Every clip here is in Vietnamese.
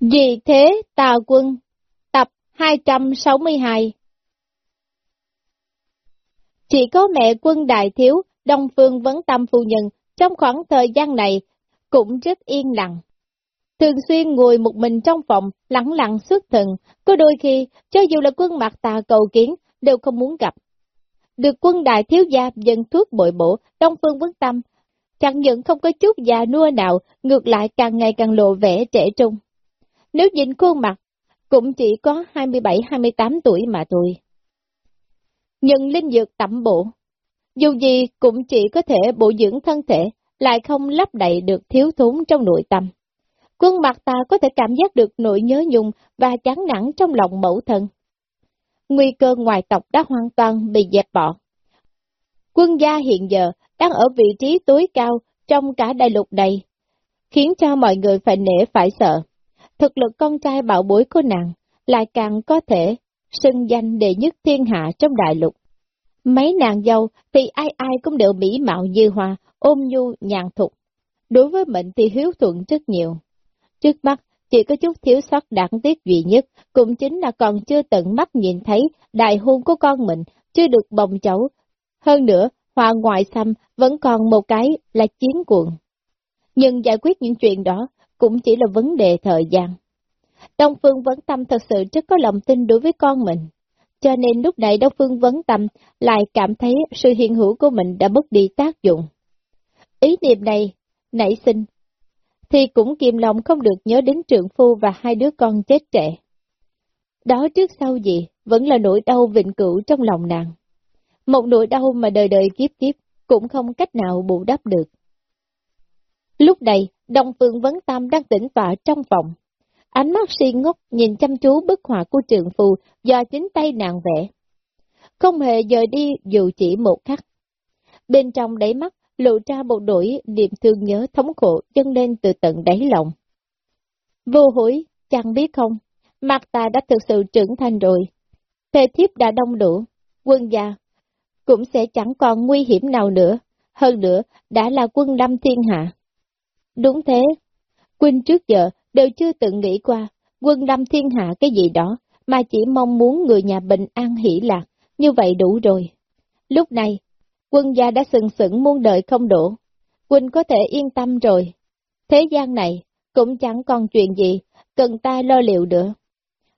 Vì thế tà quân, tập 262 Chỉ có mẹ quân đại thiếu, Đông Phương Vấn Tâm Phu Nhân, trong khoảng thời gian này, cũng rất yên lặng. Thường xuyên ngồi một mình trong phòng, lặng lặng xuất thần, có đôi khi, cho dù là quân mặt tà cầu kiến, đều không muốn gặp. Được quân đại thiếu gia dân thuốc bội bổ, Đông Phương Vấn Tâm, chẳng những không có chút già nua nào, ngược lại càng ngày càng lộ vẻ trẻ trung. Nếu nhìn khuôn mặt, cũng chỉ có 27-28 tuổi mà thôi. Nhưng linh dược tẩm bổ, dù gì cũng chỉ có thể bổ dưỡng thân thể, lại không lấp đầy được thiếu thốn trong nội tâm. Quân mặt ta có thể cảm giác được nỗi nhớ nhung và chán nản trong lòng mẫu thân. Nguy cơ ngoài tộc đã hoàn toàn bị dẹp bỏ. Quân gia hiện giờ đang ở vị trí tối cao trong cả đại lục này, khiến cho mọi người phải nể phải sợ. Thực lực con trai bảo bối của nàng lại càng có thể xưng danh đệ nhất thiên hạ trong đại lục. Mấy nàng dâu thì ai ai cũng đều mỹ mạo như hoa, ôm nhu, nhàn thục. Đối với mình thì hiếu thuận rất nhiều. Trước mắt, chỉ có chút thiếu sót đáng tiếc duy nhất, cũng chính là còn chưa tận mắt nhìn thấy đại hôn của con mình, chưa được bồng cháu. Hơn nữa, hòa ngoại xăm vẫn còn một cái là chiến cuộn. Nhưng giải quyết những chuyện đó cũng chỉ là vấn đề thời gian. Đông Phương Vấn Tâm thật sự rất có lòng tin đối với con mình. Cho nên lúc này Đông Phương Vấn Tâm lại cảm thấy sự hiện hữu của mình đã mất đi tác dụng. Ý niệm này nảy sinh, thì cũng kiềm lòng không được nhớ đến trượng phu và hai đứa con chết trẻ. Đó trước sau gì, vẫn là nỗi đau vĩnh cửu trong lòng nàng. Một nỗi đau mà đời đời kiếp kiếp cũng không cách nào bù đắp được. Lúc này, Đông Phương Vấn Tâm đang tĩnh tọa trong phòng. Ánh mắt si ngốc nhìn chăm chú bức họa của trường phù do chính tay nàng vẽ. Không hề rời đi dù chỉ một khắc. Bên trong đáy mắt lộ ra một nỗi niềm thương nhớ thống khổ dâng lên từ tận đáy lòng. Vô hối, chẳng biết không, mặt ta đã thực sự trưởng thành rồi. Thề thiếp đã đông đủ, quân gia cũng sẽ chẳng còn nguy hiểm nào nữa, hơn nữa đã là quân lâm thiên hạ. Đúng thế, Quynh trước giờ đều chưa từng nghĩ qua quân lâm thiên hạ cái gì đó, mà chỉ mong muốn người nhà bình an hỷ lạc, như vậy đủ rồi. Lúc này, quân gia đã sừng sững muôn đời không đổ, Quynh có thể yên tâm rồi. Thế gian này cũng chẳng còn chuyện gì, cần ta lo liệu nữa.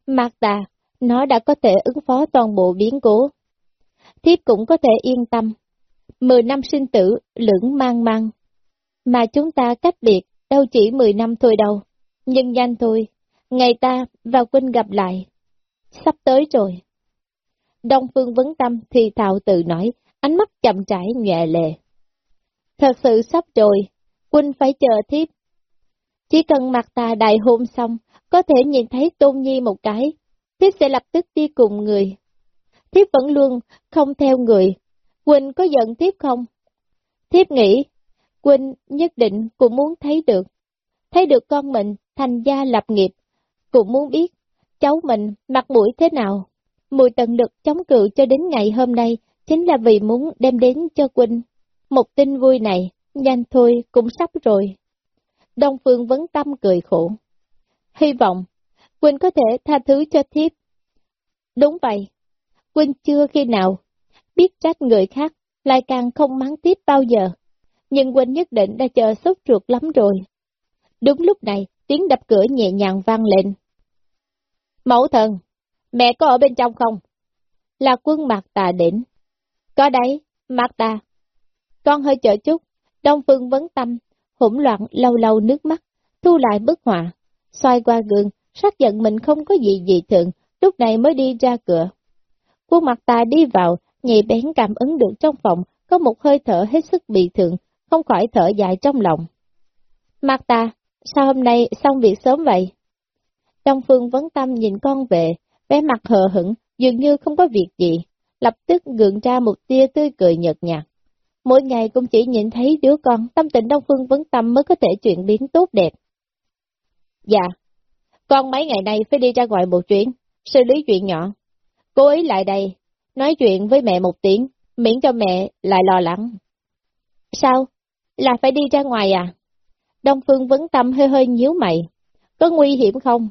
Mạc ta, nó đã có thể ứng phó toàn bộ biến cố. Thiếp cũng có thể yên tâm. Mười năm sinh tử, lưỡng mang mang. Mà chúng ta cách biệt, đâu chỉ mười năm thôi đâu. Nhưng nhanh thôi, ngày ta và Quynh gặp lại. Sắp tới rồi. Đông Phương Vấn Tâm thì thạo tự nói, ánh mắt chậm rãi nhẹ lệ. Thật sự sắp rồi, Quynh phải chờ thiếp. Chỉ cần mặt ta đại hôn xong, có thể nhìn thấy Tôn Nhi một cái, thiếp sẽ lập tức đi cùng người. Thiếp vẫn luôn không theo người, Quỳnh có giận thiếp không? Thiếp nghĩ, Quỳnh nhất định cũng muốn thấy được, thấy được con mình thành gia lập nghiệp, cũng muốn biết cháu mình mặt mũi thế nào. Mùi tận lực chống cự cho đến ngày hôm nay chính là vì muốn đem đến cho Quỳnh một tin vui này, nhanh thôi cũng sắp rồi. Đông Phương vấn tâm cười khổ. Hy vọng Quỳnh có thể tha thứ cho thiếp. Đúng vậy, Quỳnh chưa khi nào biết trách người khác, lại càng không mắng tiếp bao giờ. Nhưng Quỳnh nhất định đã chờ sốt ruột lắm rồi. Đúng lúc này, tiếng đập cửa nhẹ nhàng vang lên. Mẫu thần, mẹ có ở bên trong không? Là quân Mạc tà đỉnh. Có đấy, Mạc tà. Con hơi chờ chút, Đông Phương vấn tâm, hỗn loạn lâu lâu nước mắt, thu lại bức họa, xoay qua gương, xác nhận mình không có gì dị thường, lúc này mới đi ra cửa. Quân Mạc tà đi vào, nhị bén cảm ứng được trong phòng, có một hơi thở hết sức bị thường, không khỏi thở dài trong lòng. Mặt ta, sao hôm nay xong việc sớm vậy? Đông Phương vấn tâm nhìn con về, vẻ mặt hờ hững, dường như không có việc gì, lập tức gượng ra một tia tươi cười nhợt nhạt. Mỗi ngày cũng chỉ nhìn thấy đứa con, tâm tình Đông Phương vấn tâm mới có thể chuyển biến tốt đẹp. Dạ, con mấy ngày nay phải đi ra ngoài một chuyến, xử lý chuyện nhỏ. Cô ấy lại đây, nói chuyện với mẹ một tiếng, miễn cho mẹ lại lo lắng. Sao? Là phải đi ra ngoài à? Đông Phương vấn tâm hơi hơi nhíu mày. có nguy hiểm không?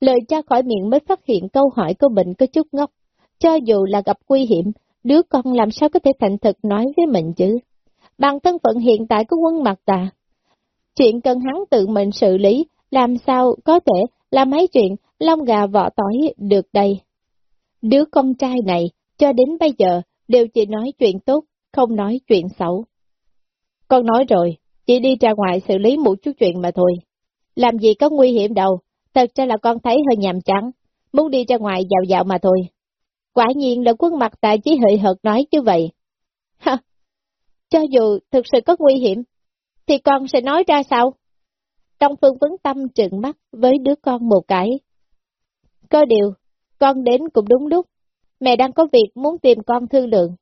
Lời cha khỏi miệng mới phát hiện câu hỏi của mình có chút ngốc. Cho dù là gặp nguy hiểm, đứa con làm sao có thể thành thực nói với mình chứ? Bằng thân phận hiện tại của quân mặt tà. Chuyện cần hắn tự mình xử lý, làm sao có thể làm mấy chuyện lông gà vỏ tỏi được đây. Đứa con trai này, cho đến bây giờ, đều chỉ nói chuyện tốt, không nói chuyện xấu. Con nói rồi, chỉ đi ra ngoài xử lý một chút chuyện mà thôi. Làm gì có nguy hiểm đâu, thật ra là con thấy hơi nhàm chán, muốn đi ra ngoài dạo dạo mà thôi. Quả nhiên là quân mặt tài chỉ hợi hợt nói như vậy. Ha! Cho dù thực sự có nguy hiểm, thì con sẽ nói ra sao? Trong phương vấn tâm trừng mắt với đứa con một cái. Có điều, con đến cũng đúng lúc, mẹ đang có việc muốn tìm con thương lượng.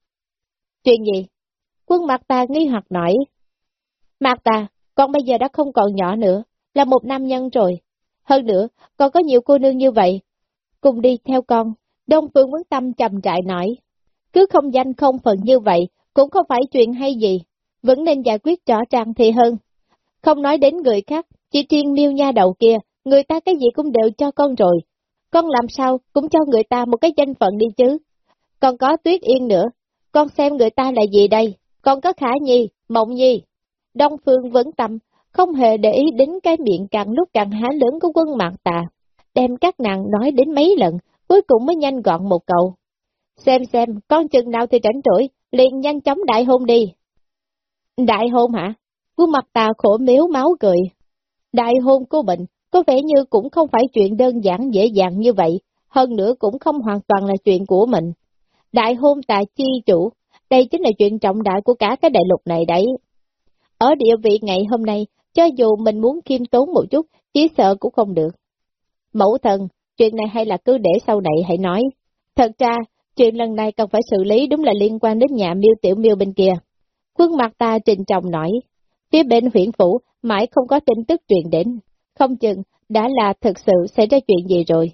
Chuyện gì? Quân mặt ta nghi hoặc nói. Mạc ta, con bây giờ đã không còn nhỏ nữa, là một nam nhân rồi. Hơn nữa, còn có nhiều cô nương như vậy. Cùng đi theo con, Đông Phương Vấn Tâm trầm trại nói. Cứ không danh không phận như vậy, cũng không phải chuyện hay gì. Vẫn nên giải quyết rõ ràng thì hơn. Không nói đến người khác, chỉ riêng miêu nha đầu kia, người ta cái gì cũng đều cho con rồi. Con làm sao cũng cho người ta một cái danh phận đi chứ. Còn có tuyết yên nữa, con xem người ta là gì đây, còn có khả nhi, mộng nhi. Đông Phương Vấn Tâm không hề để ý đến cái miệng càng lúc càng há lớn của quân mạng tà, đem các nàng nói đến mấy lần, cuối cùng mới nhanh gọn một câu. Xem xem, con chừng nào thì tránh rỗi, liền nhanh chóng đại hôn đi. Đại hôn hả? Quân mặt tà khổ miếu máu cười. Đại hôn của mình có vẻ như cũng không phải chuyện đơn giản dễ dàng như vậy, hơn nữa cũng không hoàn toàn là chuyện của mình. Đại hôn tà chi chủ, đây chính là chuyện trọng đại của cả cái đại lục này đấy. Ở địa vị ngày hôm nay, cho dù mình muốn kiêm tốn một chút, chỉ sợ cũng không được. Mẫu thần, chuyện này hay là cứ để sau này hãy nói. Thật ra, chuyện lần này cần phải xử lý đúng là liên quan đến nhà miêu tiểu miêu bên kia. Khuôn mặt ta trình trọng nói, phía bên huyện phủ mãi không có tin tức truyền đến, không chừng đã là thực sự xảy ra chuyện gì rồi.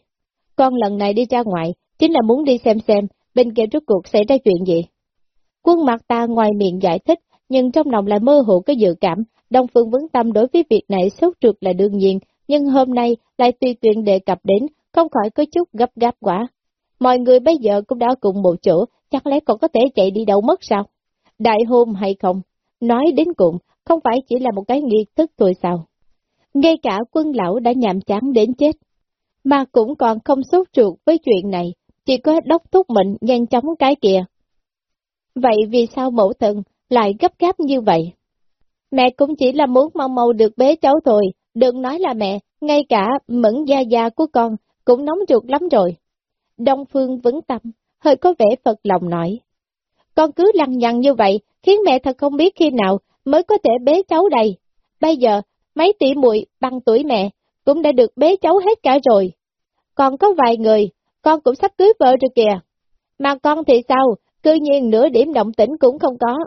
Con lần này đi ra ngoài, chính là muốn đi xem xem bên kia rốt cuộc xảy ra chuyện gì. Quân mặt ta ngoài miệng giải thích, nhưng trong lòng lại mơ hồ cái dự cảm, Đông Phương Vấn Tâm đối với việc này sốt ruột là đương nhiên, nhưng hôm nay lại tùy tiện đề cập đến, không khỏi có chút gấp gáp quá. Mọi người bây giờ cũng đã cùng một chỗ, chắc lẽ còn có thể chạy đi đâu mất sao? Đại hôn hay không? Nói đến cùng, không phải chỉ là một cái nghi thức thôi sao? Ngay cả quân lão đã nhàm chán đến chết, mà cũng còn không sốt ruột với chuyện này, chỉ có đốc thúc mình nhanh chóng cái kìa. Vậy vì sao mẫu thần lại gấp gáp như vậy? Mẹ cũng chỉ là muốn mau mau được bế cháu thôi, đừng nói là mẹ, ngay cả mẫn gia gia của con cũng nóng ruột lắm rồi. Đông Phương vững tâm, hơi có vẻ phật lòng nói. Con cứ lằng nhằng như vậy, khiến mẹ thật không biết khi nào mới có thể bế cháu đây. Bây giờ, mấy tỷ muội bằng tuổi mẹ cũng đã được bế cháu hết cả rồi. Còn có vài người, con cũng sắp cưới vợ rồi kìa. Mà con thì sao, cư nhiên nửa điểm động tĩnh cũng không có.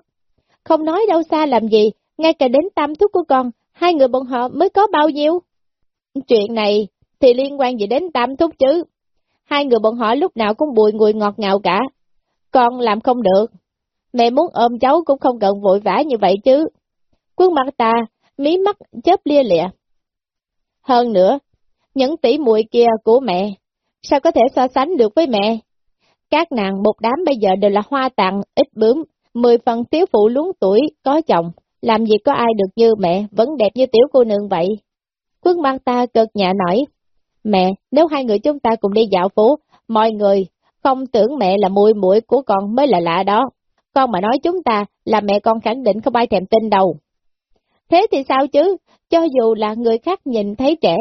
Không nói đâu xa làm gì, ngay cả đến tam thúc của con, hai người bọn họ mới có bao nhiêu? Chuyện này thì liên quan gì đến tam thúc chứ? Hai người bọn họ lúc nào cũng bùi ngùi ngọt ngào cả. Con làm không được. Mẹ muốn ôm cháu cũng không cần vội vã như vậy chứ. Quân mặt ta, mí mắt chớp lia lịa. Hơn nữa, những tỷ muội kia của mẹ, sao có thể so sánh được với mẹ? Các nàng một đám bây giờ đều là hoa tặng, ít bướm, mười phần tiếu phụ luống tuổi, có chồng, làm gì có ai được như mẹ, vẫn đẹp như tiểu cô nương vậy. Quân mang ta cực nhạ nổi. Mẹ, nếu hai người chúng ta cùng đi dạo phố, mọi người không tưởng mẹ là mùi mũi của con mới là lạ đó. Con mà nói chúng ta là mẹ con khẳng định không ai thèm tin đâu. Thế thì sao chứ, cho dù là người khác nhìn thấy trẻ.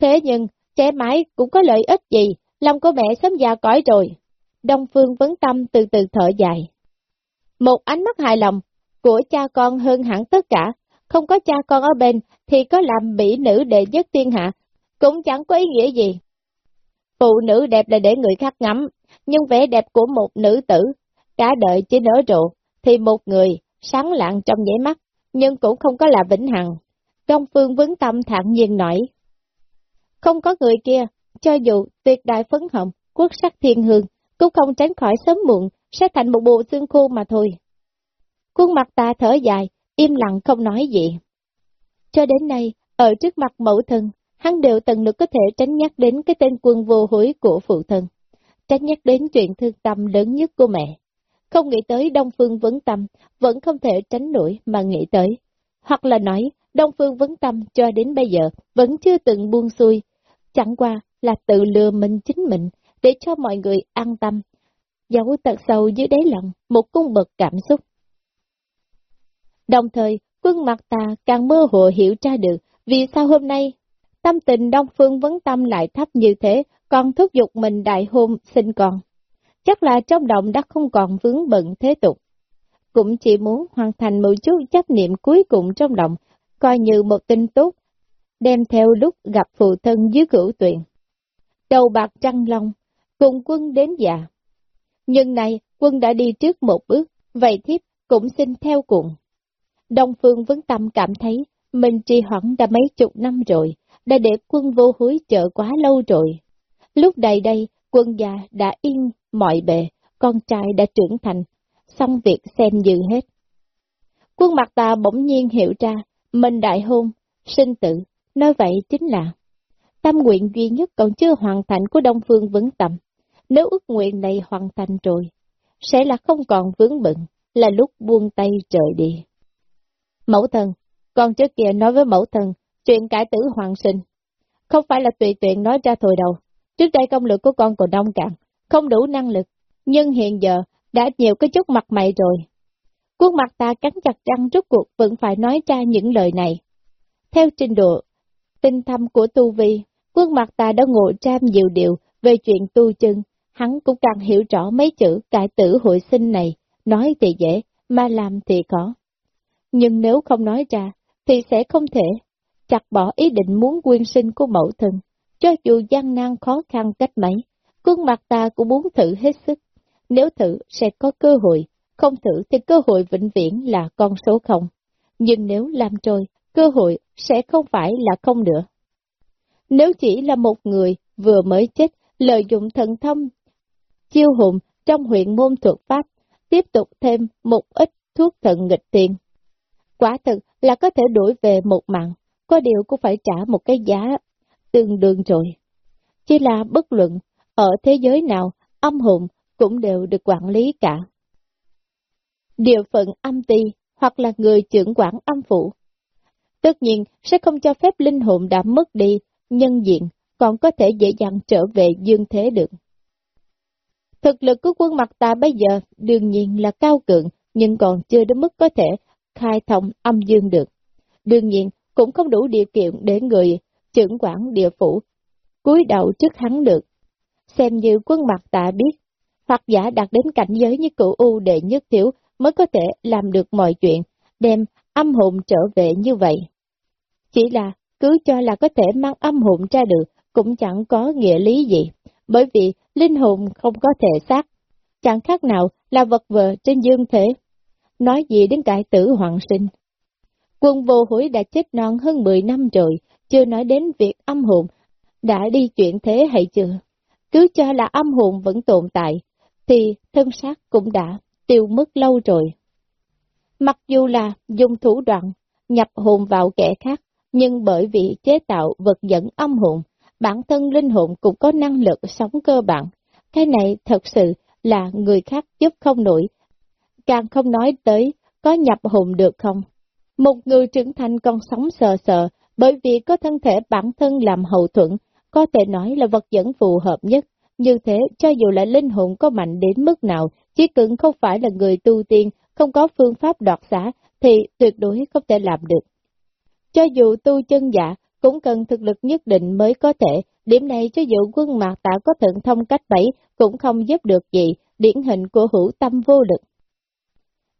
Thế nhưng, trẻ mãi cũng có lợi ích gì, lòng của mẹ sớm già cõi rồi. Đông Phương vấn tâm từ từ thở dài. Một ánh mắt hài lòng của cha con hơn hẳn tất cả, không có cha con ở bên thì có làm mỹ nữ đệ nhất thiên hạ, cũng chẳng có ý nghĩa gì. Phụ nữ đẹp là để người khác ngắm, nhưng vẻ đẹp của một nữ tử, cả đời chỉ nở rộ, thì một người sáng lạng trong nhảy mắt, nhưng cũng không có là vĩnh hằng. Đông Phương vấn tâm thản nhiên nói. Không có người kia, cho dù tuyệt đại phấn hồng, quốc sắc thiên hương, cũng không tránh khỏi sớm muộn, sẽ thành một bộ xương khô mà thôi. Khuôn mặt ta thở dài, im lặng không nói gì. Cho đến nay, ở trước mặt mẫu thân, hắn đều từng được có thể tránh nhắc đến cái tên quân vô hối của phụ thân, tránh nhắc đến chuyện thương tâm lớn nhất của mẹ. Không nghĩ tới Đông Phương Vấn Tâm, vẫn không thể tránh nổi mà nghĩ tới. Hoặc là nói, Đông Phương Vấn Tâm cho đến bây giờ vẫn chưa từng buông xuôi, chẳng qua là tự lừa mình chính mình để cho mọi người an tâm, giấu tận sâu dưới đáy lòng một cung bậc cảm xúc. Đồng thời, quân mặt ta càng mơ hồ hiểu ra được vì sao hôm nay tâm tình Đông Phương Vấn Tâm lại thấp như thế, còn thúc giục mình đại hôn sinh con. Chắc là trong động đã không còn vướng bận thế tục. Cũng chỉ muốn hoàn thành một chút chấp niệm cuối cùng trong động, coi như một tin tốt, đem theo lúc gặp phụ thân dưới cửu tuyển. Đầu bạc trăng long, cùng quân đến già. Nhưng này, quân đã đi trước một bước, vậy thiếp cũng xin theo cùng. Đông Phương Vấn Tâm cảm thấy mình trì hoãn đã mấy chục năm rồi, đã để quân vô hối chờ quá lâu rồi. Lúc đây đây, quân già đã yên mọi bề, con trai đã trưởng thành, xong việc xem như hết. Quân mặt ta bỗng nhiên hiểu ra, mình đại hôn, sinh tử, nói vậy chính là tâm nguyện duy nhất còn chưa hoàn thành của Đông Phương Vấn Tâm. Nếu ước nguyện này hoàn thành rồi, sẽ là không còn vướng bận, là lúc buông tay trời đi. Mẫu thân, con trước kia nói với mẫu thân, chuyện cải tử hoàng sinh. Không phải là tùy tiện nói ra thôi đâu. Trước đây công lực của con còn đông cạn, không đủ năng lực, nhưng hiện giờ đã nhiều cái chút mặt mày rồi. Cuốn mặt ta cắn chặt răng rút cuộc vẫn phải nói ra những lời này. Theo trình độ, tinh thâm của tu vi, quân mặt ta đã ngộ trăm nhiều điều về chuyện tu chân, hắn cũng càng hiểu rõ mấy chữ cải tử hội sinh này, nói thì dễ, mà làm thì khó. Nhưng nếu không nói ra, thì sẽ không thể chặt bỏ ý định muốn quyên sinh của mẫu thân, cho dù gian nan khó khăn cách mấy, khuôn mặt ta cũng muốn thử hết sức. Nếu thử sẽ có cơ hội, không thử thì cơ hội vĩnh viễn là con số không. Nhưng nếu làm trôi, cơ hội sẽ không phải là không nữa. Nếu chỉ là một người vừa mới chết, lợi dụng thần thông, chiêu hùng trong huyện môn thuật pháp, tiếp tục thêm một ít thuốc thần nghịch tiền. Quả thực là có thể đổi về một mạng, có điều cũng phải trả một cái giá tương đương rồi. Chỉ là bất luận, ở thế giới nào, âm hồn cũng đều được quản lý cả. Điều phận âm ti hoặc là người trưởng quản âm phủ. Tất nhiên sẽ không cho phép linh hồn đã mất đi, nhân diện, còn có thể dễ dàng trở về dương thế được. Thực lực của quân mặt ta bây giờ đương nhiên là cao cường, nhưng còn chưa đến mức có thể khai thông âm dương được. Đương nhiên, cũng không đủ điều kiện để người trưởng quản địa phủ cúi đầu trước hắn được. Xem như quân mặt tạ biết, hoặc giả đạt đến cảnh giới như cựu U đệ nhất thiếu mới có thể làm được mọi chuyện, đem âm hồn trở về như vậy. Chỉ là cứ cho là có thể mang âm hồn ra được, cũng chẳng có nghĩa lý gì, bởi vì linh hồn không có thể xác, chẳng khác nào là vật vờ trên dương thể. Nói gì đến cải tử hoàng sinh. Quân vô hối đã chết non hơn 10 năm rồi, chưa nói đến việc âm hồn đã đi chuyện thế hay chưa. Cứ cho là âm hồn vẫn tồn tại, thì thân xác cũng đã tiêu mất lâu rồi. Mặc dù là dùng thủ đoạn nhập hồn vào kẻ khác, nhưng bởi vì chế tạo vật dẫn âm hồn, bản thân linh hồn cũng có năng lực sống cơ bản. Cái này thật sự là người khác giúp không nổi. Càng không nói tới có nhập hồn được không. Một người trưởng thành còn sống sờ sờ, bởi vì có thân thể bản thân làm hậu thuẫn, có thể nói là vật dẫn phù hợp nhất. Như thế, cho dù là linh hồn có mạnh đến mức nào, chỉ cần không phải là người tu tiên, không có phương pháp đoạt xá, thì tuyệt đối không thể làm được. Cho dù tu chân giả, cũng cần thực lực nhất định mới có thể, điểm này cho dù quân mạc tạ có thượng thông cách bảy, cũng không giúp được gì, điển hình của hữu tâm vô lực.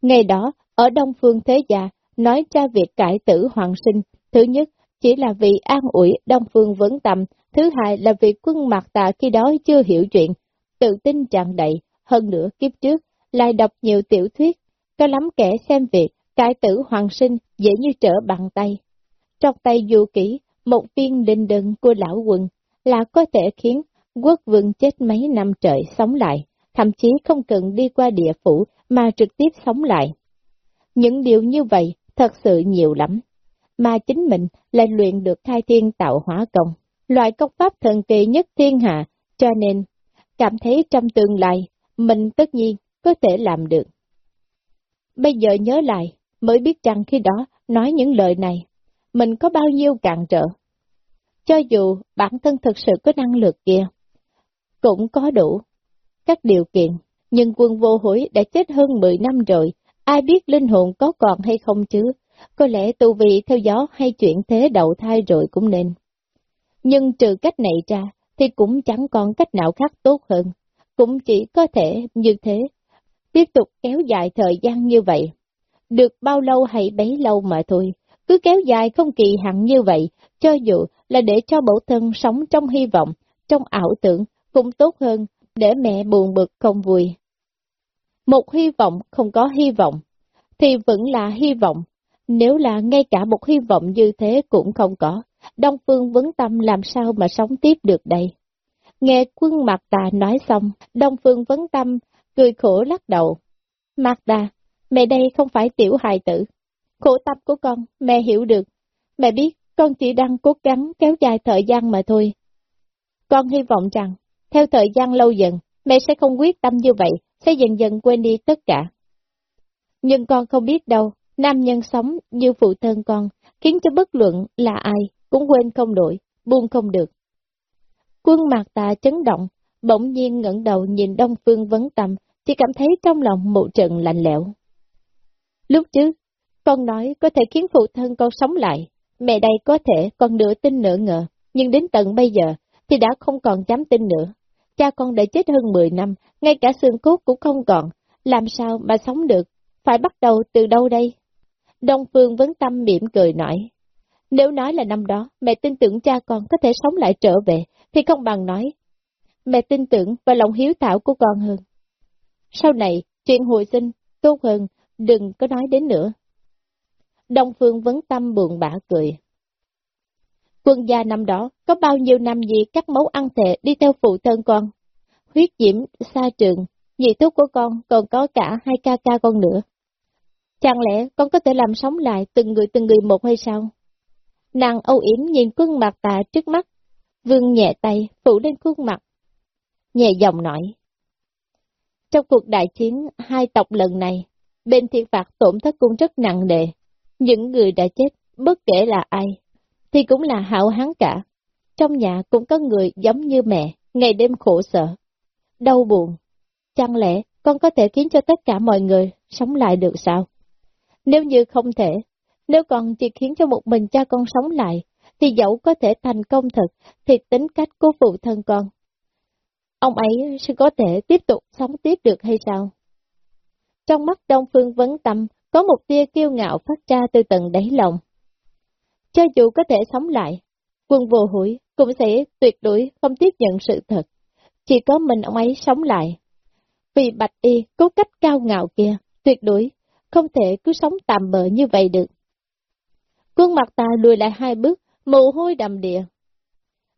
Ngày đó, ở Đông Phương Thế Gia, nói ra việc cải tử hoàng sinh, thứ nhất, chỉ là vì an ủi Đông Phương vấn tâm, thứ hai là vì quân mạc tạ khi đó chưa hiểu chuyện, tự tin tràn đầy, hơn nữa kiếp trước, lại đọc nhiều tiểu thuyết, có lắm kẻ xem việc, cải tử hoàng sinh dễ như trở bằng tay. Trong tay du kỹ, một viên đinh đơn của lão quân là có thể khiến quốc vương chết mấy năm trời sống lại, thậm chí không cần đi qua địa phủ mà trực tiếp sống lại. Những điều như vậy thật sự nhiều lắm. mà chính mình lại luyện được khai thiên tạo hóa công, loại công pháp thần kỳ nhất thiên hạ, cho nên cảm thấy trong tương lai mình tất nhiên có thể làm được. Bây giờ nhớ lại, mới biết rằng khi đó nói những lời này, mình có bao nhiêu cạn trở. Cho dù bản thân thực sự có năng lực kia, cũng có đủ các điều kiện, nhưng quân vô hối đã chết hơn 10 năm rồi, ai biết linh hồn có còn hay không chứ, có lẽ tu vị theo gió hay chuyển thế đầu thai rồi cũng nên. Nhưng trừ cách này ra, thì cũng chẳng còn cách nào khác tốt hơn, cũng chỉ có thể như thế, tiếp tục kéo dài thời gian như vậy. Được bao lâu hay bấy lâu mà thôi, cứ kéo dài không kỳ hạn như vậy, cho dù là để cho mẫu thân sống trong hy vọng, trong ảo tưởng, cũng tốt hơn, để mẹ buồn bực không vui. Một hy vọng không có hy vọng, thì vẫn là hy vọng, nếu là ngay cả một hy vọng như thế cũng không có, Đông Phương vấn tâm làm sao mà sống tiếp được đây? Nghe quân Mạc Tà nói xong, Đông Phương vấn tâm, cười khổ lắc đầu. Mạc Tà, mẹ đây không phải tiểu hài tử. Khổ tâm của con, mẹ hiểu được. Mẹ biết, con chỉ đang cố gắng kéo dài thời gian mà thôi. Con hy vọng rằng, theo thời gian lâu dần, mẹ sẽ không quyết tâm như vậy, sẽ dần dần quên đi tất cả. Nhưng con không biết đâu, nam nhân sống như phụ thân con, khiến cho bất luận là ai, cũng quên không nổi, buông không được. Quân mạc ta chấn động, bỗng nhiên ngẩng đầu nhìn Đông Phương vấn tâm, chỉ cảm thấy trong lòng một trận lạnh lẽo. Lúc trước, con nói có thể khiến phụ thân con sống lại, mẹ đây có thể còn nửa tin nửa ngờ, nhưng đến tận bây giờ thì đã không còn dám tin nữa. Cha con đã chết hơn 10 năm, ngay cả xương cốt cũng không còn, làm sao mà sống được, phải bắt đầu từ đâu đây? Đông Phương vấn tâm mỉm cười nói, nếu nói là năm đó mẹ tin tưởng cha con có thể sống lại trở về, thì không bằng nói, mẹ tin tưởng vào lòng hiếu thảo của con hơn. Sau này, chuyện hồi sinh, tốt hơn, đừng có nói đến nữa. Đông Phương vấn tâm buồn bã cười. Quân gia năm đó, có bao nhiêu năm gì các mẫu ăn thề đi theo phụ thân con. Huyết diễm, xa trường, nhị tốt của con còn có cả hai ca ca con nữa. Chẳng lẽ con có thể làm sống lại từng người từng người một hay sao? Nàng âu yếm nhìn khuôn mặt tà trước mắt, vương nhẹ tay phủ lên khuôn mặt. Nhẹ giọng nói. Trong cuộc đại chiến hai tộc lần này, bên thiên phạt tổn thất cũng rất nặng nề. Những người đã chết, bất kể là ai, thì cũng là hảo hán cả. Trong nhà cũng có người giống như mẹ, ngày đêm khổ sở, đau buồn. Chẳng lẽ con có thể khiến cho tất cả mọi người sống lại được sao? Nếu như không thể, nếu con chỉ khiến cho một mình cha con sống lại, thì dẫu có thể thành công thật, thì tính cách của phụ thân con. Ông ấy sẽ có thể tiếp tục sống tiếp được hay sao? Trong mắt Đông Phương Vấn Tâm, có một tia kiêu ngạo phát ra từ tận đáy lòng. Cho dù có thể sống lại, quân vô hủy cũng sẽ tuyệt đối không tiếp nhận sự thật. Chỉ có mình ông ấy sống lại. Vì Bạch Y có cách cao ngạo kia, tuyệt đối không thể cứ sống tạm bỡ như vậy được. Quân mặt ta lùi lại hai bước, mồ hôi đầm địa.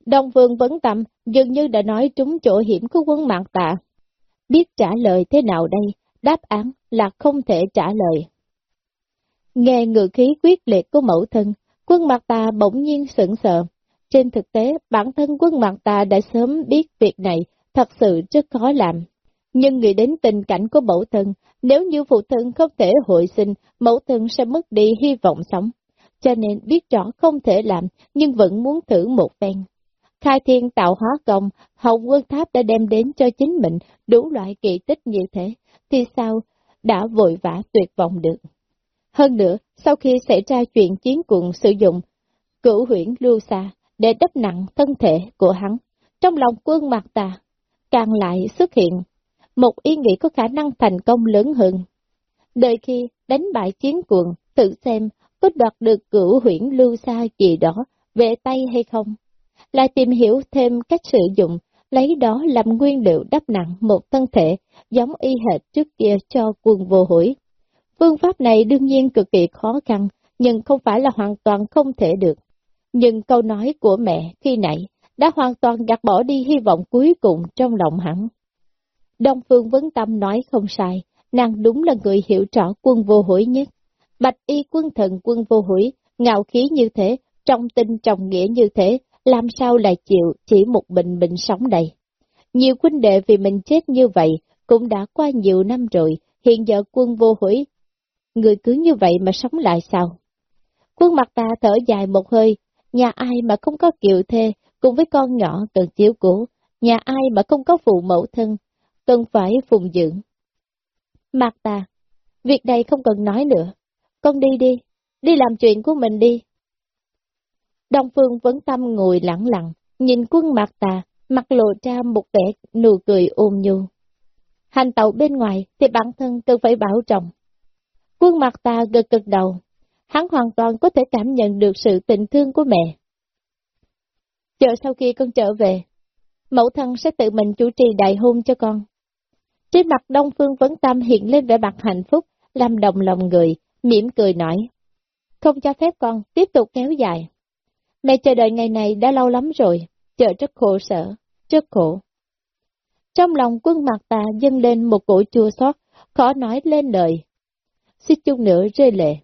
Đông Vương vấn tâm dường như đã nói trúng chỗ hiểm của quân mạng tạ. Biết trả lời thế nào đây, đáp án là không thể trả lời. Nghe ngự khí quyết liệt của mẫu thân, quân mặt ta bỗng nhiên sững sờ. Trên thực tế, bản thân quân mặt ta đã sớm biết việc này, thật sự rất khó làm. Nhưng nghĩ đến tình cảnh của mẫu thân, nếu như phụ thân không thể hội sinh, mẫu thân sẽ mất đi hy vọng sống. Cho nên biết rõ không thể làm, nhưng vẫn muốn thử một phen. Khai thiên tạo hóa công, hồng quân tháp đã đem đến cho chính mình đủ loại kỳ tích như thế, thì sao đã vội vã tuyệt vọng được. Hơn nữa, sau khi xảy ra chuyện chiến cuộn sử dụng cửu huyển lưu xa để đắp nặng thân thể của hắn, trong lòng quân mặt tà, càng lại xuất hiện một ý nghĩ có khả năng thành công lớn hơn. Đợi khi đánh bại chiến cuộn, tự xem có đoạt được cửu huyển lưu xa gì đó về tay hay không, lại tìm hiểu thêm cách sử dụng, lấy đó làm nguyên liệu đắp nặng một thân thể giống y hệt trước kia cho quân vô hủy. Phương pháp này đương nhiên cực kỳ khó khăn, nhưng không phải là hoàn toàn không thể được. Nhưng câu nói của mẹ khi nãy đã hoàn toàn gạt bỏ đi hy vọng cuối cùng trong lòng hắn. Đông Phương Vấn Tâm nói không sai, nàng đúng là người hiểu rõ quân vô hủy nhất. Bạch y quân thần quân vô hủy, ngạo khí như thế, trong tinh trọng nghĩa như thế, làm sao lại chịu chỉ một mình mình sống đây. Nhiều huynh đệ vì mình chết như vậy, cũng đã qua nhiều năm rồi, hiện giờ quân vô hủy. Người cứ như vậy mà sống lại sao? Quân mặt ta thở dài một hơi, nhà ai mà không có kiệu thê, cùng với con nhỏ cần chiếu cố, nhà ai mà không có phụ mẫu thân, cần phải phùng dưỡng. Mặt ta, việc này không cần nói nữa, con đi đi, đi làm chuyện của mình đi. Đông Phương vẫn tâm ngồi lặng lặng, nhìn quân mặt ta, mặt lộ ra một vẻ nụ cười ôm nhu. Hành tàu bên ngoài thì bản thân cần phải bảo trọng. Quân mặt ta gật gật đầu, hắn hoàn toàn có thể cảm nhận được sự tình thương của mẹ. Chờ sau khi con trở về, mẫu thân sẽ tự mình chủ trì đại hôn cho con. Trên mặt Đông Phương Vấn Tâm hiện lên vẻ mặt hạnh phúc, làm đồng lòng người, mỉm cười nói. Không cho phép con tiếp tục kéo dài. Mẹ chờ đợi ngày này đã lâu lắm rồi, chờ rất khổ sở, rất khổ. Trong lòng quân mặt ta dâng lên một cổ chua xót, khó nói lên lời. Xích chung nữa rơi lệ.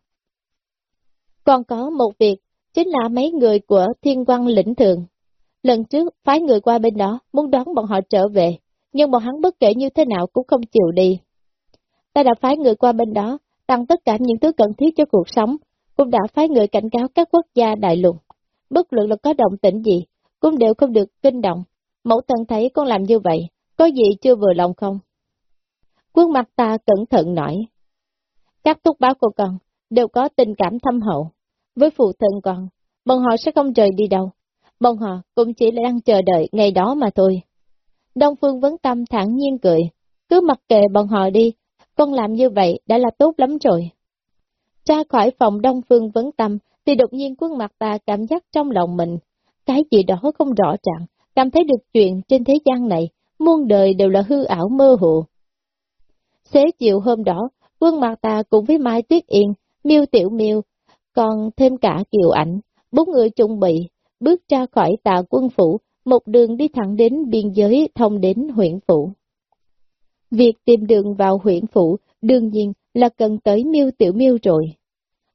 Còn có một việc, chính là mấy người của thiên quan lĩnh thường. Lần trước, phái người qua bên đó, muốn đón bọn họ trở về, nhưng bọn hắn bất kể như thế nào cũng không chịu đi. Ta đã phái người qua bên đó, tăng tất cả những thứ cần thiết cho cuộc sống, cũng đã phái người cảnh cáo các quốc gia đại lục. Bất luận là có động tĩnh gì, cũng đều không được kinh động. Mẫu thân thấy con làm như vậy, có gì chưa vừa lòng không? Quân mặt ta cẩn thận nói. Các túc báo của con đều có tình cảm thâm hậu. Với phụ thân con, bọn họ sẽ không rời đi đâu. Bọn họ cũng chỉ là đang chờ đợi ngày đó mà thôi. Đông Phương Vấn Tâm thẳng nhiên cười. Cứ mặc kệ bọn họ đi, con làm như vậy đã là tốt lắm rồi. Ra khỏi phòng Đông Phương Vấn Tâm, thì đột nhiên quân mặt ta cảm giác trong lòng mình, cái gì đó không rõ ràng, cảm thấy được chuyện trên thế gian này, muôn đời đều là hư ảo mơ hồ. Xế chiều hôm đó, quân mặt ta cùng với Mai Tuyết Yên, miêu Tiểu miêu còn thêm cả Kiều Ảnh, bốn người chuẩn bị, bước ra khỏi tà quân phủ, một đường đi thẳng đến biên giới thông đến huyện phủ. Việc tìm đường vào huyện phủ đương nhiên là cần tới miêu tiểu miêu rồi.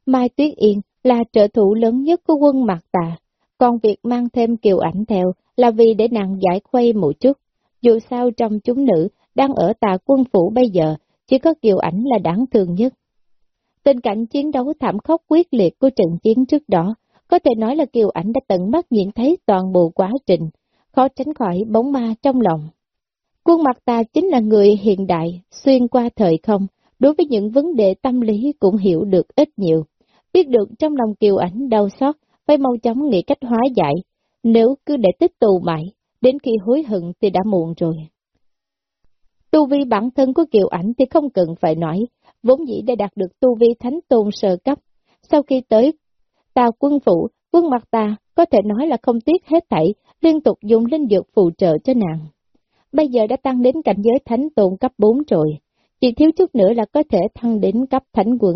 Mai Tuyết Yên là trợ thủ lớn nhất của quân mặt tà, còn việc mang thêm kiều ảnh theo là vì để nàng giải khuây một chút. Dù sao trong chúng nữ đang ở tà quân phủ bây giờ, chỉ có kiều ảnh là đáng thương nhất. Tình cảnh chiến đấu thảm khốc quyết liệt của trận chiến trước đó, có thể nói là kiều ảnh đã tận mắt nhìn thấy toàn bộ quá trình, khó tránh khỏi bóng ma trong lòng. Quân mặt ta chính là người hiện đại, xuyên qua thời không, đối với những vấn đề tâm lý cũng hiểu được ít nhiều, biết được trong lòng kiều ảnh đau xót, phải mau chóng nghĩ cách hóa giải, nếu cứ để tích tù mãi, đến khi hối hận thì đã muộn rồi. Tu vi bản thân của kiều ảnh thì không cần phải nói, vốn dĩ đã đạt được tu vi thánh tôn sơ cấp, sau khi tới ta quân phủ, quân mặt ta có thể nói là không tiếc hết thảy, liên tục dùng linh dược phụ trợ cho nàng. Bây giờ đã tăng đến cảnh giới thánh tôn cấp 4 rồi, chỉ thiếu chút nữa là có thể thăng đến cấp thánh quân.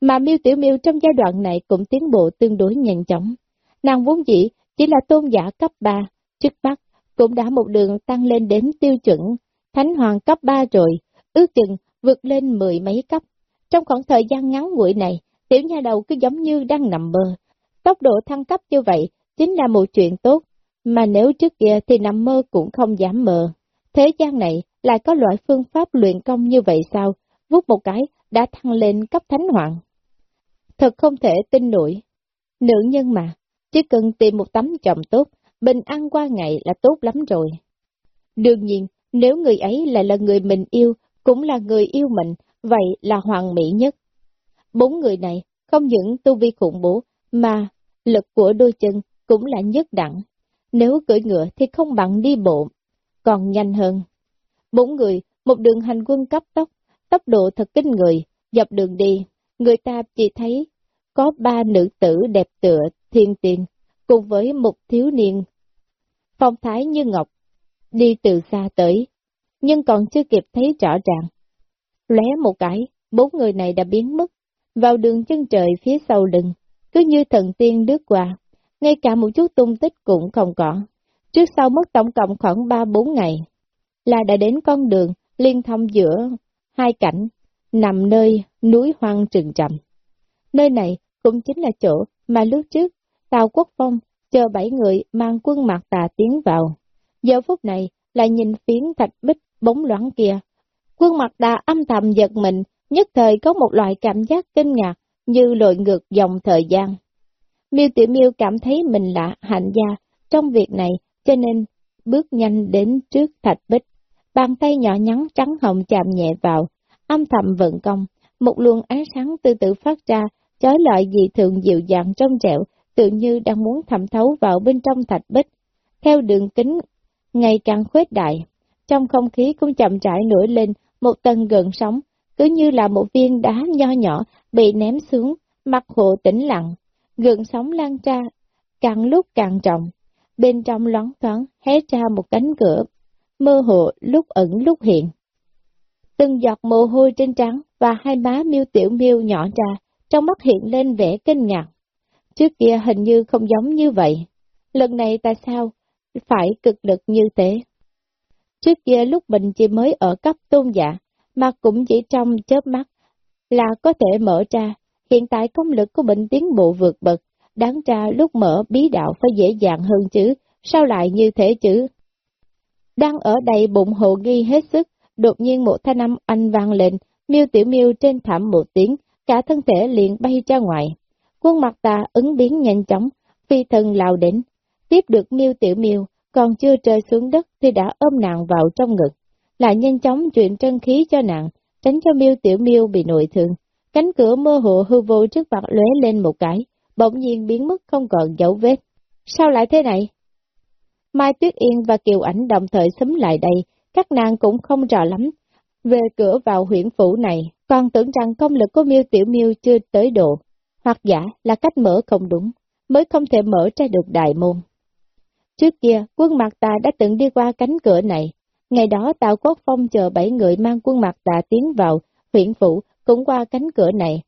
Mà miêu tiểu miêu trong giai đoạn này cũng tiến bộ tương đối nhanh chóng. Nàng vốn dĩ chỉ là tôn giả cấp 3, trước mắt cũng đã một đường tăng lên đến tiêu chuẩn thánh hoàng cấp 3 rồi, ước chừng vượt lên mười mấy cấp. Trong khoảng thời gian ngắn ngủi này, tiểu nha đầu cứ giống như đang nằm mơ. Tốc độ thăng cấp như vậy chính là một chuyện tốt, mà nếu trước kia thì nằm mơ cũng không dám mơ. Thế gian này lại có loại phương pháp luyện công như vậy sao? Vút một cái đã thăng lên cấp thánh hoàng. Thật không thể tin nổi. Nữ nhân mà, chỉ cần tìm một tấm chồng tốt, bình an qua ngày là tốt lắm rồi. Đương nhiên, nếu người ấy lại là người mình yêu, cũng là người yêu mình, vậy là hoàng mỹ nhất. Bốn người này không những tu vi khủng bố, mà lực của đôi chân cũng là nhất đẳng. Nếu cưỡi ngựa thì không bằng đi bộ, còn nhanh hơn. Bốn người, một đường hành quân cấp tốc, tốc độ thật kinh người, dọc đường đi, người ta chỉ thấy có ba nữ tử đẹp tựa thiên tiền, cùng với một thiếu niên. Phong thái như ngọc, đi từ xa tới, nhưng còn chưa kịp thấy rõ ràng. Lé một cái, bốn người này đã biến mất, vào đường chân trời phía sau lưng, cứ như thần tiên đứt qua, ngay cả một chút tung tích cũng không có. Trước sau mất tổng cộng khoảng 3-4 ngày, là đã đến con đường liên thông giữa hai cảnh, nằm nơi núi hoang trừng trầm. Nơi này cũng chính là chỗ mà lúc trước, Tào Quốc Phong chờ bảy người mang quân mặt tà tiến vào. Giờ phút này lại nhìn phiến thạch bích bóng loãng kia. Quân mặt tà âm thầm giật mình, nhất thời có một loại cảm giác kinh ngạc như lội ngược dòng thời gian. Miêu Tiểu Miêu cảm thấy mình là hạnh gia trong việc này, cho nên bước nhanh đến trước thạch bích. Bàn tay nhỏ nhắn trắng hồng chạm nhẹ vào, âm thầm vận công, một luồng ánh sáng từ từ phát ra, chói lọi dị thường dịu dàng trong trẻo, tự như đang muốn thẩm thấu vào bên trong thạch bích. Theo đường kính ngày càng khuếch đại, trong không khí cũng chậm rãi nổi lên một tầng gần sóng, cứ như là một viên đá nho nhỏ bị ném xuống, mặt hồ tĩnh lặng, gần sóng lan ra, càng lúc càng trọng. Bên trong loáng thoáng hé ra một cánh cửa, mơ hồ lúc ẩn lúc hiện. Từng giọt mồ hôi trên trắng và hai má miêu tiểu miêu nhỏ ra, trong mắt hiện lên vẻ kinh ngạc. Trước kia hình như không giống như vậy. Lần này tại sao phải cực lực như thế? Trước kia lúc mình chỉ mới ở cấp tôn giả, mà cũng chỉ trong chớp mắt là có thể mở ra. Hiện tại công lực của mình tiến bộ vượt bậc, đáng ra lúc mở bí đạo phải dễ dàng hơn chứ, sao lại như thế chứ? Đang ở đầy bụng hồ nghi hết sức, đột nhiên một thanh âm anh vang lên, miêu tiểu miêu trên thảm một tiếng, cả thân thể liền bay ra ngoài. Quân mặt ta ứng biến nhanh chóng, phi thân lao đến, tiếp được miêu tiểu miêu, còn chưa rơi xuống đất thì đã ôm nàng vào trong ngực, lại nhanh chóng chuyển chân khí cho nàng, tránh cho miêu tiểu miêu bị nội thương. Cánh cửa mơ hồ hư vô trước mặt lóe lên một cái, bỗng nhiên biến mất không còn dấu vết. Sao lại thế này? Mai Tuyết Yên và Kiều Ảnh đồng thời xúm lại đây, các nàng cũng không rõ lắm. Về cửa vào huyện phủ này, còn tưởng rằng công lực của miêu tiểu miêu chưa tới độ, hoặc giả là cách mở không đúng, mới không thể mở ra được đại môn. Trước kia, quân mặt tà đã từng đi qua cánh cửa này. Ngày đó Tào Quốc Phong chờ bảy người mang quân mặt tà tiến vào, huyện phủ cũng qua cánh cửa này.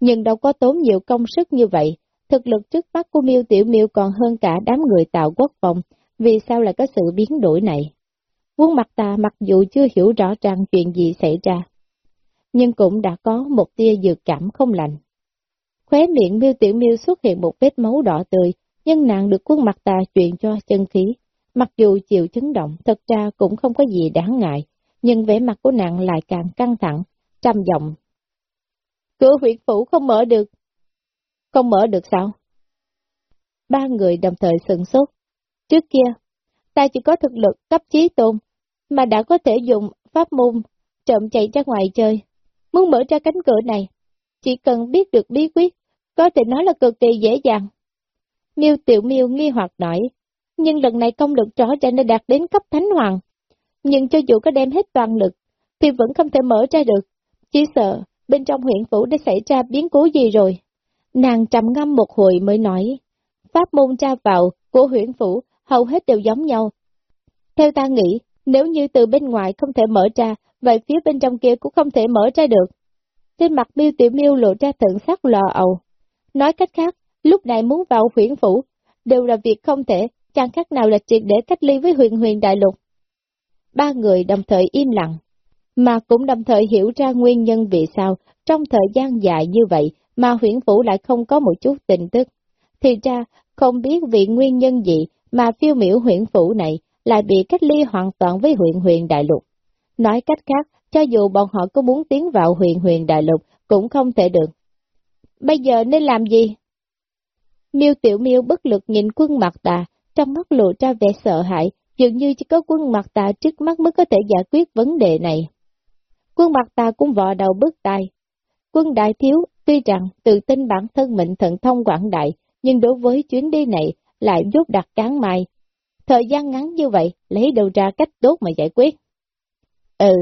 Nhưng đâu có tốn nhiều công sức như vậy, thực lực trước mắt của miêu Tiểu miêu còn hơn cả đám người Tào Quốc Phong, vì sao lại có sự biến đổi này? Quân mặt tà mặc dù chưa hiểu rõ ràng chuyện gì xảy ra, nhưng cũng đã có một tia dự cảm không lành. Khóe miệng miêu Tiểu miêu xuất hiện một vết máu đỏ tươi, nhưng nàng được quân mặt tà chuyện cho chân khí. Mặc dù chịu chấn động, thật ra cũng không có gì đáng ngại, nhưng vẻ mặt của nàng lại càng căng thẳng, trầm giọng. Cửa huyện phủ không mở được. Không mở được sao? Ba người đồng thời sừng sốt. Trước kia, ta chỉ có thực lực cấp trí tôn, mà đã có thể dùng pháp môn trộm chạy ra ngoài chơi. Muốn mở ra cánh cửa này, chỉ cần biết được bí quyết, có thể nói là cực kỳ dễ dàng. Miêu Tiểu Miêu nghi hoặc nói, nhưng lần này công lực rõ ràng đã đạt đến cấp thánh hoàng. Nhưng cho dù có đem hết toàn lực, thì vẫn không thể mở ra được. Chỉ sợ, bên trong huyện phủ đã xảy ra biến cố gì rồi. Nàng trầm ngâm một hồi mới nói, pháp môn tra vào của huyện phủ hầu hết đều giống nhau. Theo ta nghĩ, nếu như từ bên ngoài không thể mở ra, vậy phía bên trong kia cũng không thể mở ra được. Trên mặt miêu tiểu miêu lộ ra thận sắc lò ầu. Nói cách khác, lúc này muốn vào huyện phủ, đều là việc không thể, chẳng khác nào là triệt để cách ly với huyện huyền đại lục. Ba người đồng thời im lặng, mà cũng đồng thời hiểu ra nguyên nhân vì sao trong thời gian dài như vậy mà huyện phủ lại không có một chút tin tức. Thì ra, không biết vì nguyên nhân gì mà phiêu miểu huyện phủ này lại bị cách ly hoàn toàn với huyện huyền đại lục. Nói cách khác, cho dù bọn họ có muốn tiến vào huyện huyền đại lục cũng không thể được. Bây giờ nên làm gì? Miêu Tiểu Miêu bất lực nhìn quân mặt tà, trong mắt lộ ra vẻ sợ hãi, dường như chỉ có quân mặt tà trước mắt mới có thể giải quyết vấn đề này. Quân mặt tà cũng vò đầu bước tay. Quân đại thiếu, tuy rằng tự tin bản thân mình thận thông quảng đại, nhưng đối với chuyến đi này lại dốt đặt cán mai. Thời gian ngắn như vậy, lấy đâu ra cách tốt mà giải quyết. Ừ,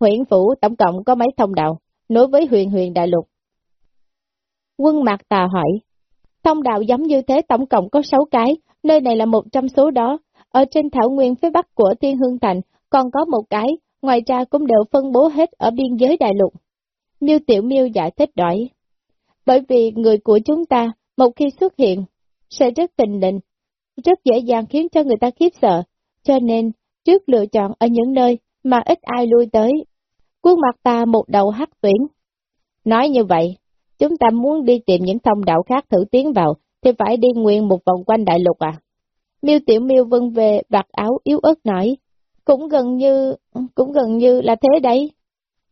huyện phủ tổng cộng có mấy thông đạo, nối với huyền huyền đại lục. Quân mặt tà hỏi, Thông đạo giống như thế tổng cộng có 6 cái, nơi này là một trong số đó. Ở trên thảo nguyên phía bắc của Thiên Hương Thành còn có một cái, ngoài ra cũng đều phân bố hết ở biên giới đại lục. Miêu Tiểu Miêu giải thích đổi. Bởi vì người của chúng ta, một khi xuất hiện, sẽ rất tình định, rất dễ dàng khiến cho người ta khiếp sợ, cho nên trước lựa chọn ở những nơi mà ít ai lui tới. Quân mặt ta một đầu hắc tuyển. Nói như vậy, chúng ta muốn đi tìm những thông đạo khác thử tiến vào, thì phải đi nguyên một vòng quanh đại lục à. Miêu Tiểu Miêu vân về bạc áo yếu ớt nói, cũng gần như, cũng gần như là thế đấy.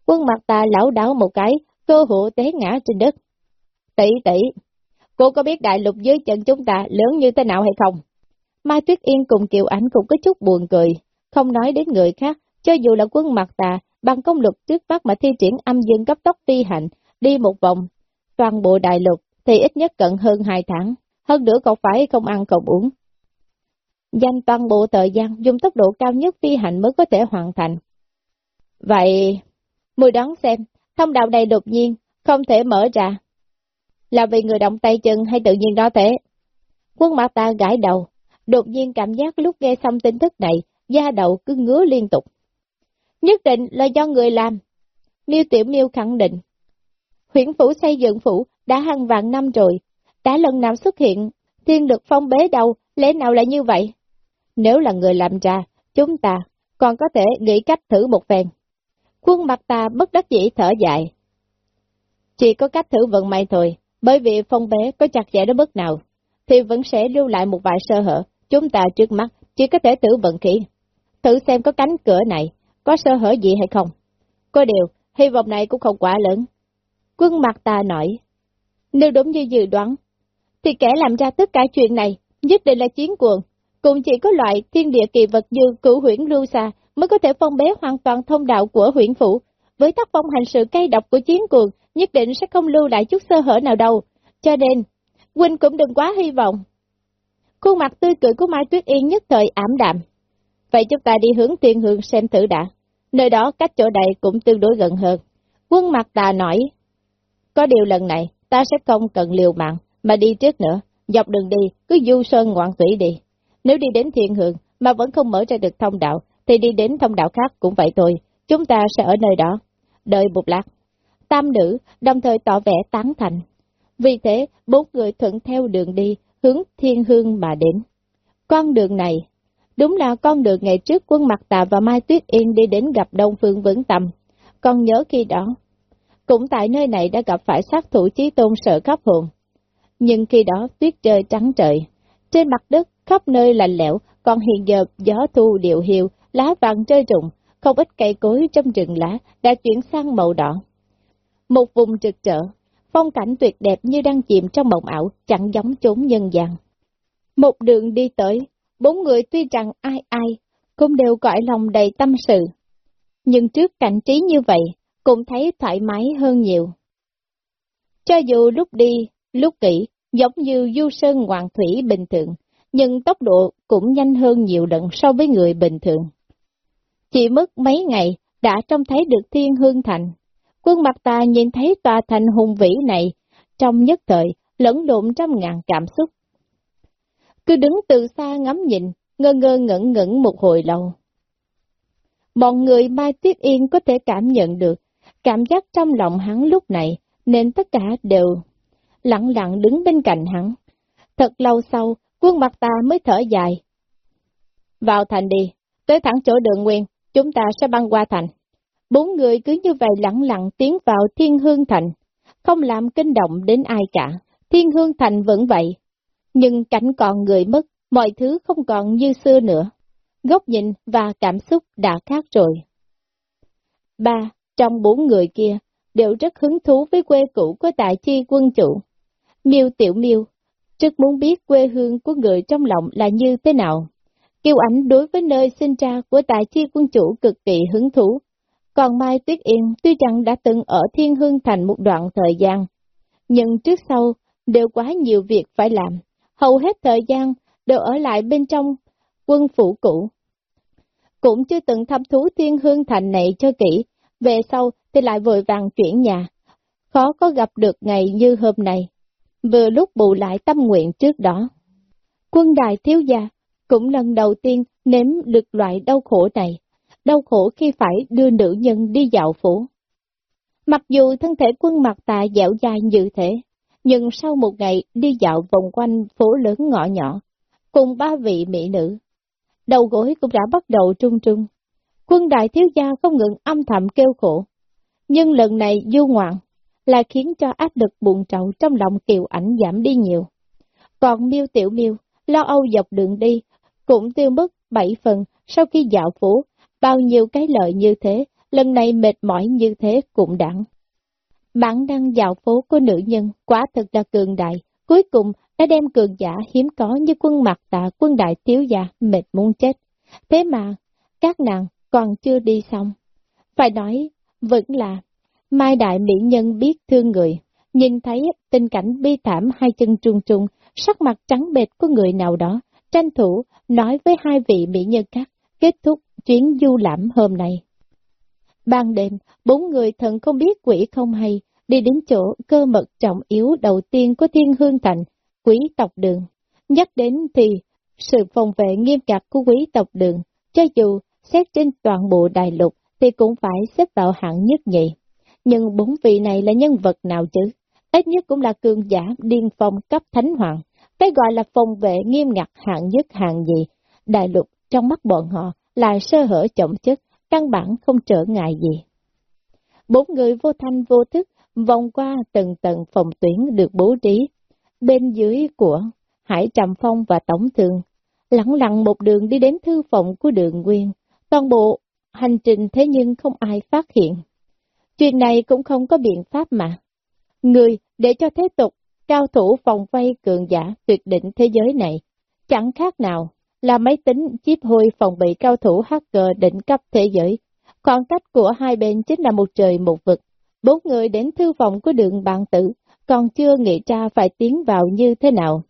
Quân mặt ta lão đảo một cái, cơ hội té ngã trên đất. Tỷ tỷ, cô có biết đại lục dưới chân chúng ta lớn như thế nào hay không? Mai Tuyết Yên cùng Kiều Ảnh cũng có chút buồn cười, không nói đến người khác, cho dù là quân mặt tà, bằng công lực trước mắt mà thi triển âm dương cấp tốc phi hành, đi một vòng, toàn bộ đại lục thì ít nhất cận hơn hai tháng, hơn nữa còn phải không ăn không uống. Dành toàn bộ thời gian dùng tốc độ cao nhất phi hành mới có thể hoàn thành. Vậy, mùi đoán xem, thông đạo này đột nhiên không thể mở ra. Là vì người động tay chân hay tự nhiên đó thế? Quân mặt ta gãi đầu, đột nhiên cảm giác lúc nghe xong tin tức này, da đầu cứ ngứa liên tục. Nhất định là do người làm. Miêu Tiểu Miêu khẳng định. Huyện phủ xây dựng phủ đã hàng vạn năm rồi, đã lần nào xuất hiện, thiên lực phong bế đầu, lẽ nào lại như vậy? Nếu là người làm ra, chúng ta còn có thể nghĩ cách thử một phen. Quân mặt ta bất đắc dĩ thở dài. Chỉ có cách thử vận may thôi, bởi vì phong bế có chặt chẽ đến mức nào, thì vẫn sẽ lưu lại một vài sơ hở, chúng ta trước mắt chỉ có thể thử vận khí. Thử xem có cánh cửa này, có sơ hở gì hay không. Có điều, hy vọng này cũng không quá lớn. Quân mặt ta nói, nếu đúng như dự đoán, thì kẻ làm ra tất cả chuyện này nhất định là chiến cuồng, cũng chỉ có loại thiên địa kỳ vật như cửu huyển lưu xa mới có thể phong bế hoàn toàn thông đạo của huyển phủ. Với tác phong hành sự cay độc của chiến cuồng, nhất định sẽ không lưu lại chút sơ hở nào đâu. Cho nên, Huynh cũng đừng quá hy vọng. Khuôn mặt tươi cười của Mai Tuyết Yên nhất thời ảm đạm. Vậy chúng ta đi hướng tiên hương xem thử đã. Nơi đó cách chỗ đây cũng tương đối gần hơn. Quân mặt tà nói, có điều lần này, ta sẽ không cần liều mạng, mà đi trước nữa, dọc đường đi, cứ du sơn ngoạn thủy đi. Nếu đi đến thiên hương, mà vẫn không mở ra được thông đạo, thì đi đến thông đạo khác cũng vậy thôi, chúng ta sẽ ở nơi đó. Đợi một lát. Tam nữ đồng thời tỏ vẻ tán thành. Vì thế, bốn người thuận theo đường đi, hướng thiên hương mà đến. Con đường này, đúng là con đường ngày trước quân Mặt Tà và Mai Tuyết Yên đi đến gặp Đông Phương Vững Tâm. Còn nhớ khi đó, cũng tại nơi này đã gặp phải sát thủ chí tôn sợ khắp hồn. Nhưng khi đó tuyết trời trắng trời, trên mặt đất khắp nơi lạnh lẽo, còn hiện giờ gió thu điệu hiệu, lá vàng rơi rụng, không ít cây cối trong rừng lá đã chuyển sang màu đỏ. Một vùng trực trở, phong cảnh tuyệt đẹp như đang chìm trong mộng ảo, chẳng giống chốn nhân gian. Một đường đi tới, bốn người tuy rằng ai ai, cũng đều cõi lòng đầy tâm sự. Nhưng trước cảnh trí như vậy, cũng thấy thoải mái hơn nhiều. Cho dù lúc đi, lúc kỹ, giống như du sơn hoàng thủy bình thường, nhưng tốc độ cũng nhanh hơn nhiều lần so với người bình thường. Chỉ mất mấy ngày, đã trông thấy được thiên hương thành. Quân mặt ta nhìn thấy tòa thành hùng vĩ này, trong nhất thời, lẫn lộn trăm ngàn cảm xúc. Cứ đứng từ xa ngắm nhìn, ngơ ngơ ngẩn ngẩn một hồi lâu. bọn người Mai Tuyết Yên có thể cảm nhận được cảm giác trong lòng hắn lúc này, nên tất cả đều lặng lặng đứng bên cạnh hắn. Thật lâu sau, quân mặt ta mới thở dài. Vào thành đi, tới thẳng chỗ đường nguyên, chúng ta sẽ băng qua thành. Bốn người cứ như vậy lặng lặng tiến vào thiên hương thành, không làm kinh động đến ai cả, thiên hương thành vẫn vậy. Nhưng cảnh còn người mất, mọi thứ không còn như xưa nữa. Góc nhìn và cảm xúc đã khác rồi. Ba, trong bốn người kia, đều rất hứng thú với quê cũ của tại chi quân chủ. Miêu Tiểu Miêu, rất muốn biết quê hương của người trong lòng là như thế nào. Kiều ảnh đối với nơi sinh ra của tại chi quân chủ cực kỳ hứng thú. Còn Mai Tuyết Yên tuy rằng đã từng ở Thiên Hương Thành một đoạn thời gian, nhưng trước sau đều quá nhiều việc phải làm, hầu hết thời gian đều ở lại bên trong quân phủ cũ. Cũng chưa từng thăm thú Thiên Hương Thành này cho kỹ, về sau thì lại vội vàng chuyển nhà. Khó có gặp được ngày như hôm nay, vừa lúc bù lại tâm nguyện trước đó. Quân đại thiếu gia cũng lần đầu tiên nếm được loại đau khổ này, đau khổ khi phải đưa nữ nhân đi dạo phố. Mặc dù thân thể quân mặt tà dẻo dai như thế, nhưng sau một ngày đi dạo vòng quanh phố lớn ngõ nhỏ, cùng ba vị mỹ nữ, đầu gối cũng đã bắt đầu trung trung. Quân đại thiếu gia không ngừng âm thầm kêu khổ, nhưng lần này du ngoạn, là khiến cho áp lực buồn trậu trong lòng kiều ảnh giảm đi nhiều. Còn miêu tiểu miêu, lo âu dọc đường đi, cũng tiêu mất bảy phần sau khi dạo phố, bao nhiêu cái lợi như thế, lần này mệt mỏi như thế cũng đặng. Bản năng dạo phố của nữ nhân quá thật là cường đại, cuối cùng đã đem cường giả hiếm có như quân mặt tạ quân đại thiếu gia mệt muốn chết. Thế mà, các nàng còn chưa đi xong. Phải nói, vẫn là, mai đại mỹ nhân biết thương người, nhìn thấy tình cảnh bi thảm hai chân trung trung, sắc mặt trắng bệt của người nào đó, tranh thủ nói với hai vị mỹ nhân khác, kết thúc chuyến du lãm hôm nay. Ban đêm, bốn người thần không biết quỷ không hay, đi đến chỗ cơ mật trọng yếu đầu tiên của thiên hương thành, quý tộc đường. Nhắc đến thì, sự phòng vệ nghiêm ngặt của quý tộc đường, cho dù xét trên toàn bộ đại lục thì cũng phải xếp vào hạng nhất nhị. Nhưng bốn vị này là nhân vật nào chứ? Ít nhất cũng là cường giả điên phong cấp thánh hoàng. Cái gọi là phòng vệ nghiêm ngặt hạng nhất hạng gì. Đại lục trong mắt bọn họ là sơ hở trọng chất, căn bản không trở ngại gì. Bốn người vô thanh vô thức vòng qua từng tầng phòng tuyển được bố trí, bên dưới của Hải Trầm Phong và Tổng Thường, lặng lặng một đường đi đến thư phòng của đường Nguyên, toàn bộ hành trình thế nhưng không ai phát hiện. Chuyện này cũng không có biện pháp mà. Người để cho thế tục, cao thủ phòng vây cường giả tuyệt đỉnh thế giới này, chẳng khác nào là máy tính chip hôi phòng bị cao thủ hacker đỉnh cấp thế giới. Khoảng cách của hai bên chính là một trời một vực. Bốn người đến thư phòng của đường bạn tử, còn chưa nghĩ ra phải tiến vào như thế nào.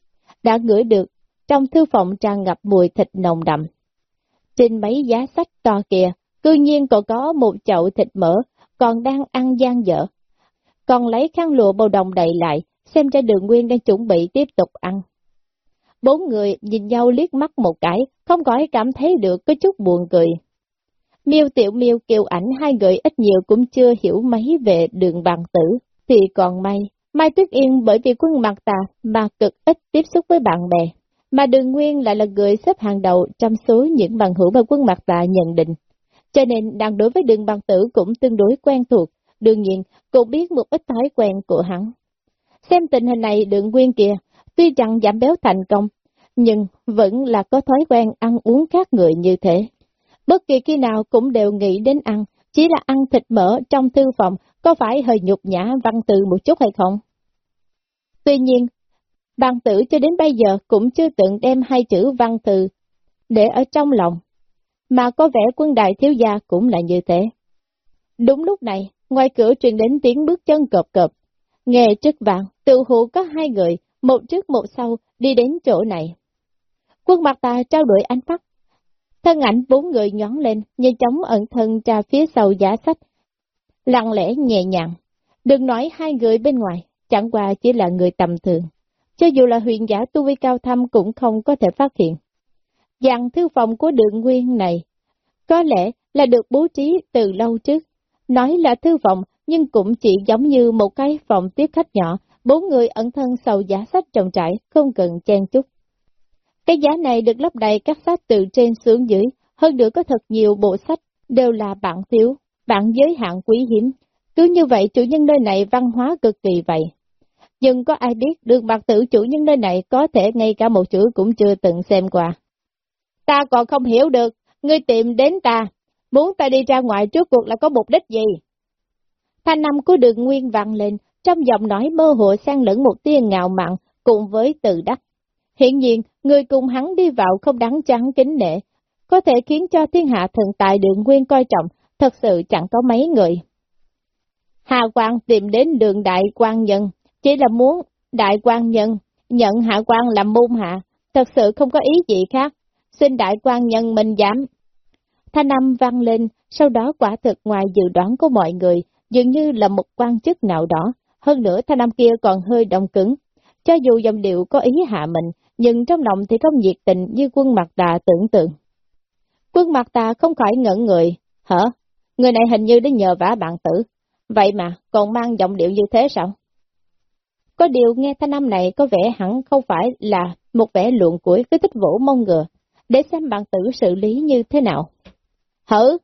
Đã ngửi được, trong thư phòng tràn ngập mùi thịt nồng đậm. Trên mấy giá sách to kìa, cư nhiên còn có một chậu thịt mỡ, còn đang ăn gian dở. Còn lấy khăn lụa bầu đồng đầy lại, xem ra đường nguyên đang chuẩn bị tiếp tục ăn. Bốn người nhìn nhau liếc mắt một cái, không khỏi cảm thấy được có chút buồn cười. Miêu Tiểu Miêu kêu ảnh hai người ít nhiều cũng chưa hiểu mấy về đường bàn tử, thì còn may, Mai Tuyết Yên bởi vì quân mặt tà mà cực ít tiếp xúc với bạn bè, mà đường nguyên lại là người xếp hàng đầu trong số những bằng hữu mà quân mặt tà nhận định. Cho nên đang đối với đường bằng tử cũng tương đối quen thuộc, đương nhiên cũng biết một ít thói quen của hắn. Xem tình hình này đường nguyên kìa, tuy rằng giảm béo thành công, nhưng vẫn là có thói quen ăn uống khác người như thế. Bất kỳ khi nào cũng đều nghĩ đến ăn, chỉ là ăn thịt mỡ trong thư phòng, có phải hơi nhục nhã văn từ một chút hay không? Tuy nhiên, bàn tử cho đến bây giờ cũng chưa từng đem hai chữ văn từ để ở trong lòng, mà có vẻ quân đại thiếu gia cũng là như thế. Đúng lúc này, ngoài cửa truyền đến tiếng bước chân cộp cộp, nghe trước vàng, tự hụ có hai người, một trước một sau, đi đến chỗ này. Quân mặt ta trao đổi ánh mắt, thân ảnh bốn người nhón lên, nhanh chóng ẩn thân ra phía sau giá sách, lặng lẽ nhẹ nhàng. Đừng nói hai người bên ngoài, chẳng qua chỉ là người tầm thường. Cho dù là huyền giả tu vi cao thâm cũng không có thể phát hiện. Dàn thư phòng của đường nguyên này, có lẽ là được bố trí từ lâu trước. Nói là thư phòng, nhưng cũng chỉ giống như một cái phòng tiếp khách nhỏ, bốn người ẩn thân sầu giả sách trồng trải, không cần chen chút. Cái giá này được lấp đầy các sách từ trên xuống dưới, hơn nữa có thật nhiều bộ sách, đều là bản thiếu, bản giới hạn quý hiếm. Cứ như vậy chủ nhân nơi này văn hóa cực kỳ vậy. Nhưng có ai biết được mặt tử chủ nhân nơi này có thể ngay cả một chữ cũng chưa từng xem qua. Ta còn không hiểu được, ngươi tìm đến ta, muốn ta đi ra ngoài trước cuộc là có mục đích gì? Thanh năm của đường nguyên vang lên, trong giọng nói mơ hồ sang lẫn một tia ngạo mạn cùng với từ đắc. Hiện nhiên, người cùng hắn đi vào không đáng trắng kính nể, có thể khiến cho thiên hạ thần tài đường nguyên coi trọng, thật sự chẳng có mấy người. Hà Quang tìm đến đường đại quan nhân, chỉ là muốn đại quan nhân nhận hạ quan làm môn hạ, thật sự không có ý gì khác, xin đại quan nhân mình giảm. Thanh âm vang lên, sau đó quả thực ngoài dự đoán của mọi người, dường như là một quan chức nào đó, hơn nữa thanh âm kia còn hơi động cứng. Cho dù dòng điệu có ý hạ mình, nhưng trong lòng thì không nhiệt tình như quân mặt tà tưởng tượng. Quân mặt tà không khỏi ngẩn người, hả? Người này hình như đã nhờ vả bạn tử, vậy mà còn mang giọng điệu như thế sao? Có điều nghe thanh âm này có vẻ hẳn không phải là một vẻ luộn củi cứ thích vỗ mông ngựa, để xem bạn tử xử lý như thế nào. Hử?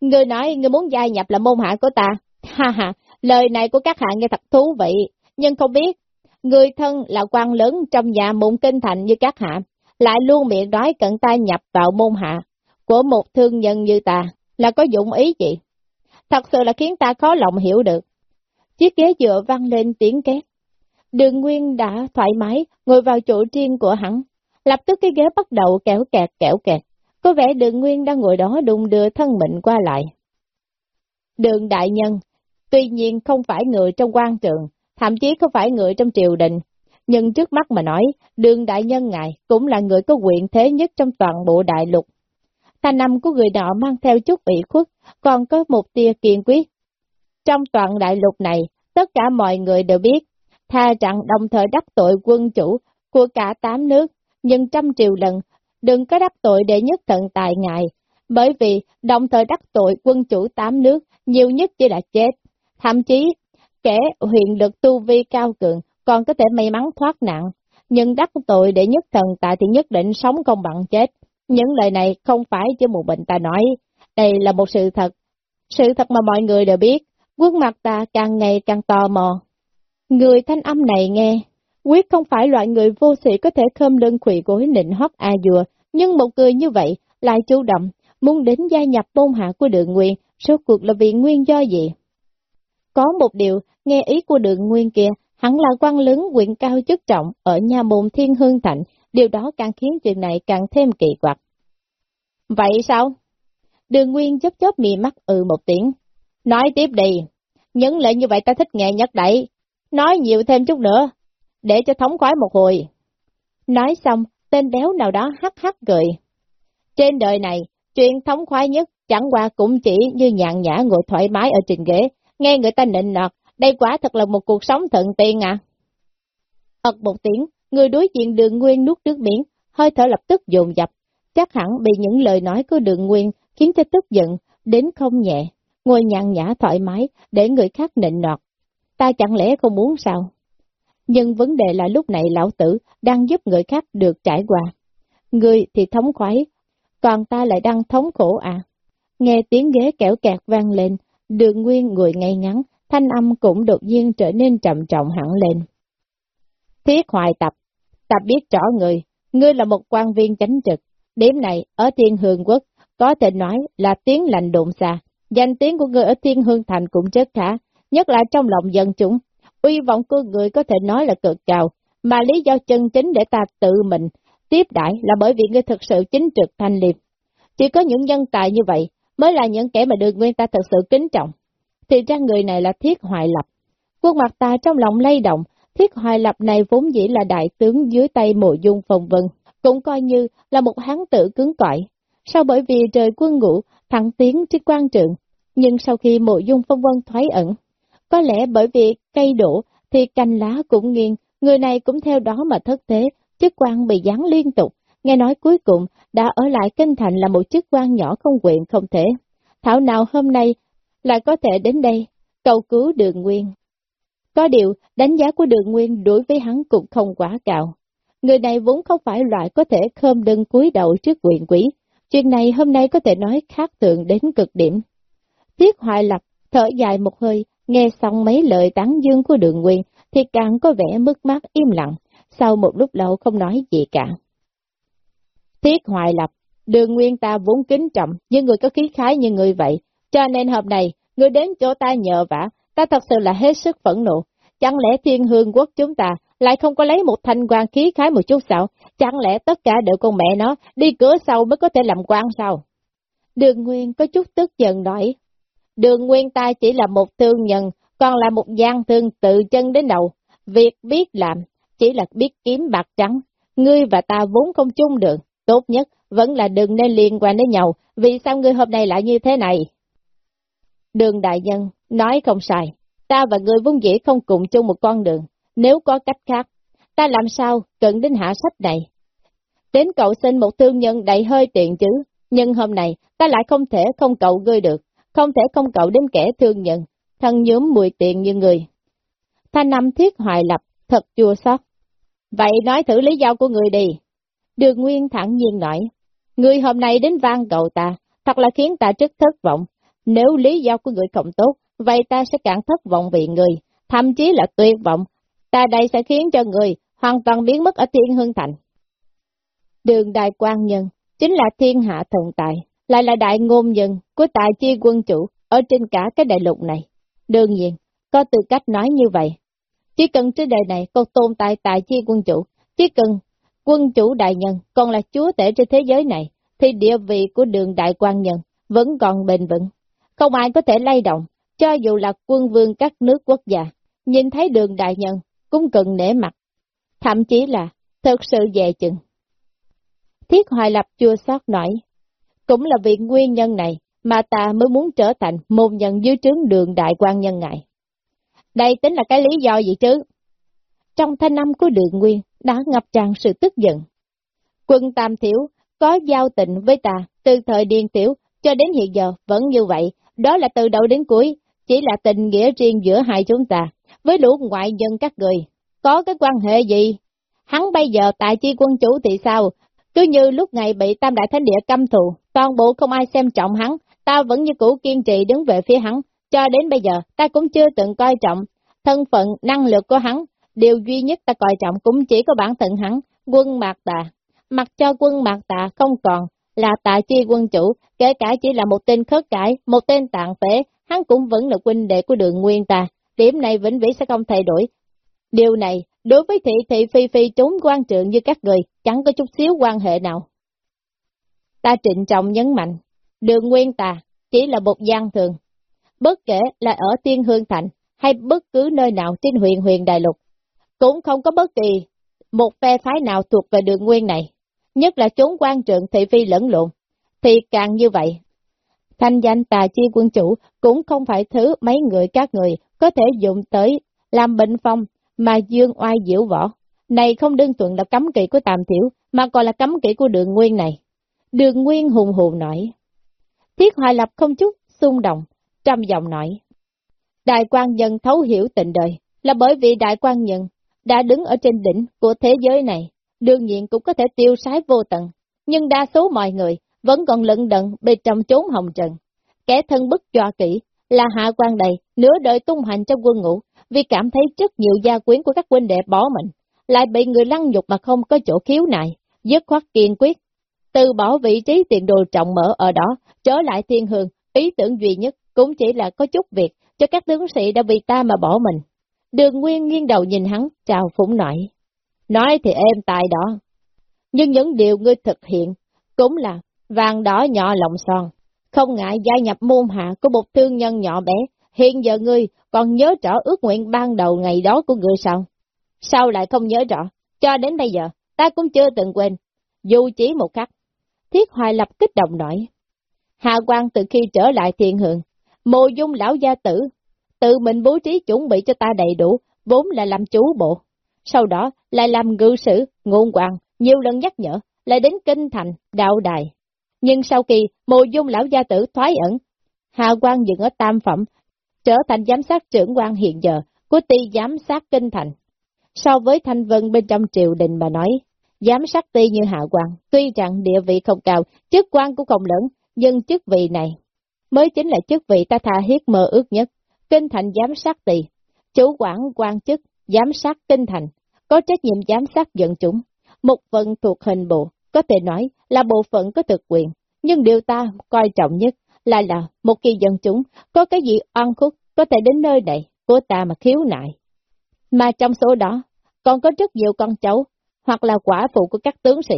Người nói người muốn gia nhập là môn hạ của ta. Ha ha, Lời này của các hạ nghe thật thú vị, nhưng không biết, người thân là quan lớn trong nhà mụn kinh thành như các hạ, lại luôn miệng nói cận ta nhập vào môn hạ của một thương nhân như ta, là có dụng ý gì? Thật sự là khiến ta khó lòng hiểu được. Chiếc ghế dựa văng lên tiếng két. Đường Nguyên đã thoải mái ngồi vào chỗ riêng của hắn, lập tức cái ghế bắt đầu kéo kẹt kéo kẹt. Có vẻ đường Nguyên đang ngồi đó đùng đưa thân mình qua lại. Đường đại nhân, tuy nhiên không phải người trong quan trường, thậm chí không phải người trong triều đình, nhưng trước mắt mà nói, đường đại nhân ngài cũng là người có quyền thế nhất trong toàn bộ đại lục. Thanh năm của người nọ mang theo chút ủy khuất, còn có một tia kiên quyết. Trong toàn đại lục này, tất cả mọi người đều biết, tha rằng đồng thời đắc tội quân chủ của cả tám nước, nhưng trăm triệu lần, đừng có đắc tội để nhất thận tài ngài, bởi vì đồng thời đắc tội quân chủ tám nước, nhiều nhất chỉ là chết. Thậm chí, kẻ huyện lực tu vi cao cường còn có thể may mắn thoát nạn, nhưng đắc tội để nhất thần tài thì nhất định sống không bằng chết. Những lời này không phải chỉ một bệnh ta nói, đây là một sự thật. Sự thật mà mọi người đều biết, quốc mặt ta càng ngày càng tò mò. Người thanh âm này nghe, quyết không phải loại người vô sĩ có thể khơm lưng quỷ gối nịnh hót a dùa, nhưng một người như vậy lại chủ động, muốn đến gia nhập môn hạ của đường nguyên, số cuộc là vì nguyên do gì? Có một điều, nghe ý của đường nguyên kia, hẳn là quan lớn quyền cao chức trọng ở nhà môn thiên hương thạnh, điều đó càng khiến chuyện này càng thêm kỳ quặc. Vậy sao? Đường Nguyên chớp chớp mì mắt ừ một tiếng. Nói tiếp đi, những lệ như vậy ta thích nghe nhất đấy. Nói nhiều thêm chút nữa, để cho thống khoái một hồi. Nói xong, tên béo nào đó hắc hắc cười. Trên đời này, chuyện thống khoái nhất chẳng qua cũng chỉ như nhàn nhã ngồi thoải mái ở trên ghế, nghe người ta nịnh nọt, đây quả thật là một cuộc sống thuận tiện à. Ất một tiếng, người đối diện đường nguyên nuốt nước miếng, hơi thở lập tức dồn dập, chắc hẳn bị những lời nói của đường nguyên khiến cho tức giận, đến không nhẹ, ngồi nhàn nhã thoải mái để người khác nịnh nọt. Ta chẳng lẽ không muốn sao? Nhưng vấn đề là lúc này lão tử đang giúp người khác được trải qua. Người thì thống khoái, còn ta lại đang thống khổ à? Nghe tiếng ghế kẹo kẹt vang lên, đường nguyên ngồi ngay ngắn, thanh âm cũng đột nhiên trở nên trầm trọng hẳn lên. Thiết hoài tập, tập biết rõ người, ngươi là một quan viên chánh trực, điểm này ở thiên hương quốc, có thể nói là tiếng lành đụng xa, danh tiếng của ngươi ở thiên hương thành cũng chất khá, nhất là trong lòng dân chúng, uy vọng của người có thể nói là cực cao, mà lý do chân chính để ta tự mình tiếp đại là bởi vì ngươi thực sự chính trực thanh liệt. Chỉ có những nhân tài như vậy mới là những kẻ mà được nguyên ta thật sự kính trọng. Thì ra người này là Thiết Hoài Lập. Quân mặt ta trong lòng lay động, Thiết Hoài Lập này vốn dĩ là đại tướng dưới tay mộ dung phong vân, cũng coi như là một hán tử cứng cỏi. Sau bởi vì trời quân ngũ, thẳng tiến trên quan trường, nhưng sau khi mộ dung phong vân thoái ẩn, có lẽ bởi vì cây đổ thì cành lá cũng nghiêng, người này cũng theo đó mà thất thế, chức quan bị gián liên tục, nghe nói cuối cùng đã ở lại kinh thành là một chức quan nhỏ không quyền không thể. Thảo nào hôm nay lại có thể đến đây, cầu cứu đường nguyên. Có điều, đánh giá của đường nguyên đối với hắn cũng không quá cao. Người này vốn không phải loại có thể khơm đơn cúi đầu trước quyền quý. Chuyện này hôm nay có thể nói khác tượng đến cực điểm. Tiết hoài lập, thở dài một hơi, nghe xong mấy lời tán dương của đường nguyên, thì càng có vẻ mất mát im lặng, sau một lúc lâu không nói gì cả. Thiết hoài lập, đường nguyên ta vốn kính trọng, nhưng người có khí khái như người vậy, cho nên hôm nay, người đến chỗ ta nhờ vả, ta thật sự là hết sức phẫn nộ. Chẳng lẽ thiên hương quốc chúng ta lại không có lấy một thanh quan khí khái một chút sao? Chẳng lẽ tất cả đều con mẹ nó đi cửa sau mới có thể làm quan sao? Đường Nguyên có chút tức giận nói. Đường Nguyên ta chỉ là một thương nhân, còn là một gian thương tự chân đến đầu. Việc biết làm, chỉ là biết kiếm bạc trắng. Ngươi và ta vốn không chung được, tốt nhất vẫn là đừng nên liên quan đến nhau, vì sao ngươi hôm nay lại như thế này? Đường đại nhân, nói không sai, ta và ngươi vốn dĩ không cùng chung một con đường, nếu có cách khác, ta làm sao cần đến hạ sách này? Đến cậu xin một thương nhân đầy hơi tiện chứ, nhưng hôm nay ta lại không thể không cậu ngươi được, không thể không cậu đến kẻ thương nhận thân nhóm mùi tiền như người. Thanh năm thiết hoài lập, thật chua xót. Vậy nói thử lý do của người đi. Đường Nguyên thẳng nhiên nói, người hôm nay đến vang cậu ta, thật là khiến ta rất thất vọng, nếu lý do của người không tốt, vậy ta sẽ càng thất vọng vì người, thậm chí là tuyệt vọng. Ta đây sẽ khiến cho người hoàn toàn biến mất ở thiên hương thành. Đường đại quan nhân chính là thiên hạ thần tài, lại là đại ngôn nhân của tài chi quân chủ ở trên cả cái đại lục này. Đương nhiên, có tư cách nói như vậy. Chỉ cần trên đời này còn tồn tại tài chi quân chủ, chỉ cần quân chủ đại nhân còn là chúa tể trên thế giới này, thì địa vị của đường đại quan nhân vẫn còn bền vững. Không ai có thể lay động, cho dù là quân vương các nước quốc gia, nhìn thấy đường đại nhân cũng cần nể mặt, thậm chí là thật sự dè chừng. Thiết Hoài Lập chưa xót nổi, cũng là vì nguyên nhân này mà ta mới muốn trở thành môn nhân dưới trướng đường đại quan nhân ngại. Đây tính là cái lý do gì chứ? Trong thanh năm của đường nguyên đã ngập tràn sự tức giận. Quân Tam Thiểu có giao tình với ta từ thời điên tiểu cho đến hiện giờ vẫn như vậy, đó là từ đầu đến cuối, chỉ là tình nghĩa riêng giữa hai chúng ta, với lũ ngoại dân các người. Có cái quan hệ gì? Hắn bây giờ tại chi quân chủ thì sao? Cứ như lúc ngày bị Tam Đại Thánh Địa căm thù, toàn bộ không ai xem trọng hắn, ta vẫn như cũ kiên trì đứng về phía hắn, cho đến bây giờ ta cũng chưa từng coi trọng thân phận, năng lực của hắn, điều duy nhất ta coi trọng cũng chỉ có bản thân hắn, quân mạc tà. Mặc cho quân mạc tà không còn là tạ chi quân chủ, kể cả chỉ là một tên khớt cải, một tên tạng phế, hắn cũng vẫn là quân đệ của đường nguyên ta, điểm này vĩnh viễn sẽ không thay đổi. Điều này, đối với thị thị phi phi chúng quan trượng như các người, chẳng có chút xíu quan hệ nào. Ta trịnh trọng nhấn mạnh, đường nguyên ta chỉ là một gian thường, bất kể là ở Tiên Hương Thành hay bất cứ nơi nào trên huyện huyền Đại Lục, cũng không có bất kỳ một phe phái nào thuộc về đường nguyên này, nhất là chốn quan trượng thị phi lẫn lộn, thì càng như vậy. Thanh danh tà chi quân chủ cũng không phải thứ mấy người các người có thể dùng tới làm bệnh phong mà dương oai diễu võ. Này không đơn thuần là cấm kỵ của Tàm Thiểu, mà còn là cấm kỵ của đường nguyên này. Đường nguyên hùng hồn nói. Thiết hoài lập không chút xung động, trăm giọng nói. Đại quan nhân thấu hiểu tình đời, là bởi vì đại quan nhân đã đứng ở trên đỉnh của thế giới này, đương nhiên cũng có thể tiêu sái vô tận, nhưng đa số mọi người vẫn còn lận đận bên trong chốn hồng trần. Kẻ thân bức cho kỹ là hạ quan đầy, nửa đời tung hành trong quân ngũ, vì cảm thấy rất nhiều gia quyến của các huynh đệ bỏ mình, lại bị người lăng nhục mà không có chỗ khiếu nại, dứt khoát kiên quyết. Từ bỏ vị trí tiền đồ trọng mở ở đó, trở lại thiên hương, ý tưởng duy nhất cũng chỉ là có chút việc cho các tướng sĩ đã vì ta mà bỏ mình. Đường Nguyên nghiêng đầu nhìn hắn, chào phủng nổi. Nói thì êm tài đó, nhưng những điều ngươi thực hiện cũng là vàng đỏ nhỏ lòng son. Không ngại gia nhập môn hạ của một thương nhân nhỏ bé, hiện giờ ngươi còn nhớ rõ ước nguyện ban đầu ngày đó của ngươi sao? Sao lại không nhớ rõ? Cho đến bây giờ, ta cũng chưa từng quên, dù chỉ một khắc. Thiết Hoài lập kích động nổi. Hạ quan từ khi trở lại thiền hưởng, mộ dung lão gia tử, tự mình bố trí chuẩn bị cho ta đầy đủ, vốn là làm chú bộ. Sau đó lại làm ngự sử, ngôn quan, nhiều lần nhắc nhở, lại đến kinh thành, đạo đài. Nhưng sau khi mộ dung lão gia tử thoái ẩn, hạ quan dừng ở tam phẩm, trở thành giám sát trưởng quan hiện giờ của ty giám sát kinh thành. So với thanh vân bên trong triều đình mà nói, giám sát ty như hạ quan, tuy rằng địa vị không cao, chức quan cũng không lớn, nhưng chức vị này mới chính là chức vị ta tha hiết mơ ước nhất. Kinh thành giám sát tỳ, chủ quản quan chức, giám sát kinh thành, có trách nhiệm giám sát dân chúng. Một phần thuộc hình bộ, có thể nói là bộ phận có thực quyền, nhưng điều ta coi trọng nhất là là một kỳ dân chúng có cái gì oan khúc có thể đến nơi này của ta mà khiếu nại. Mà trong số đó, còn có rất nhiều con cháu, hoặc là quả phụ của các tướng sĩ.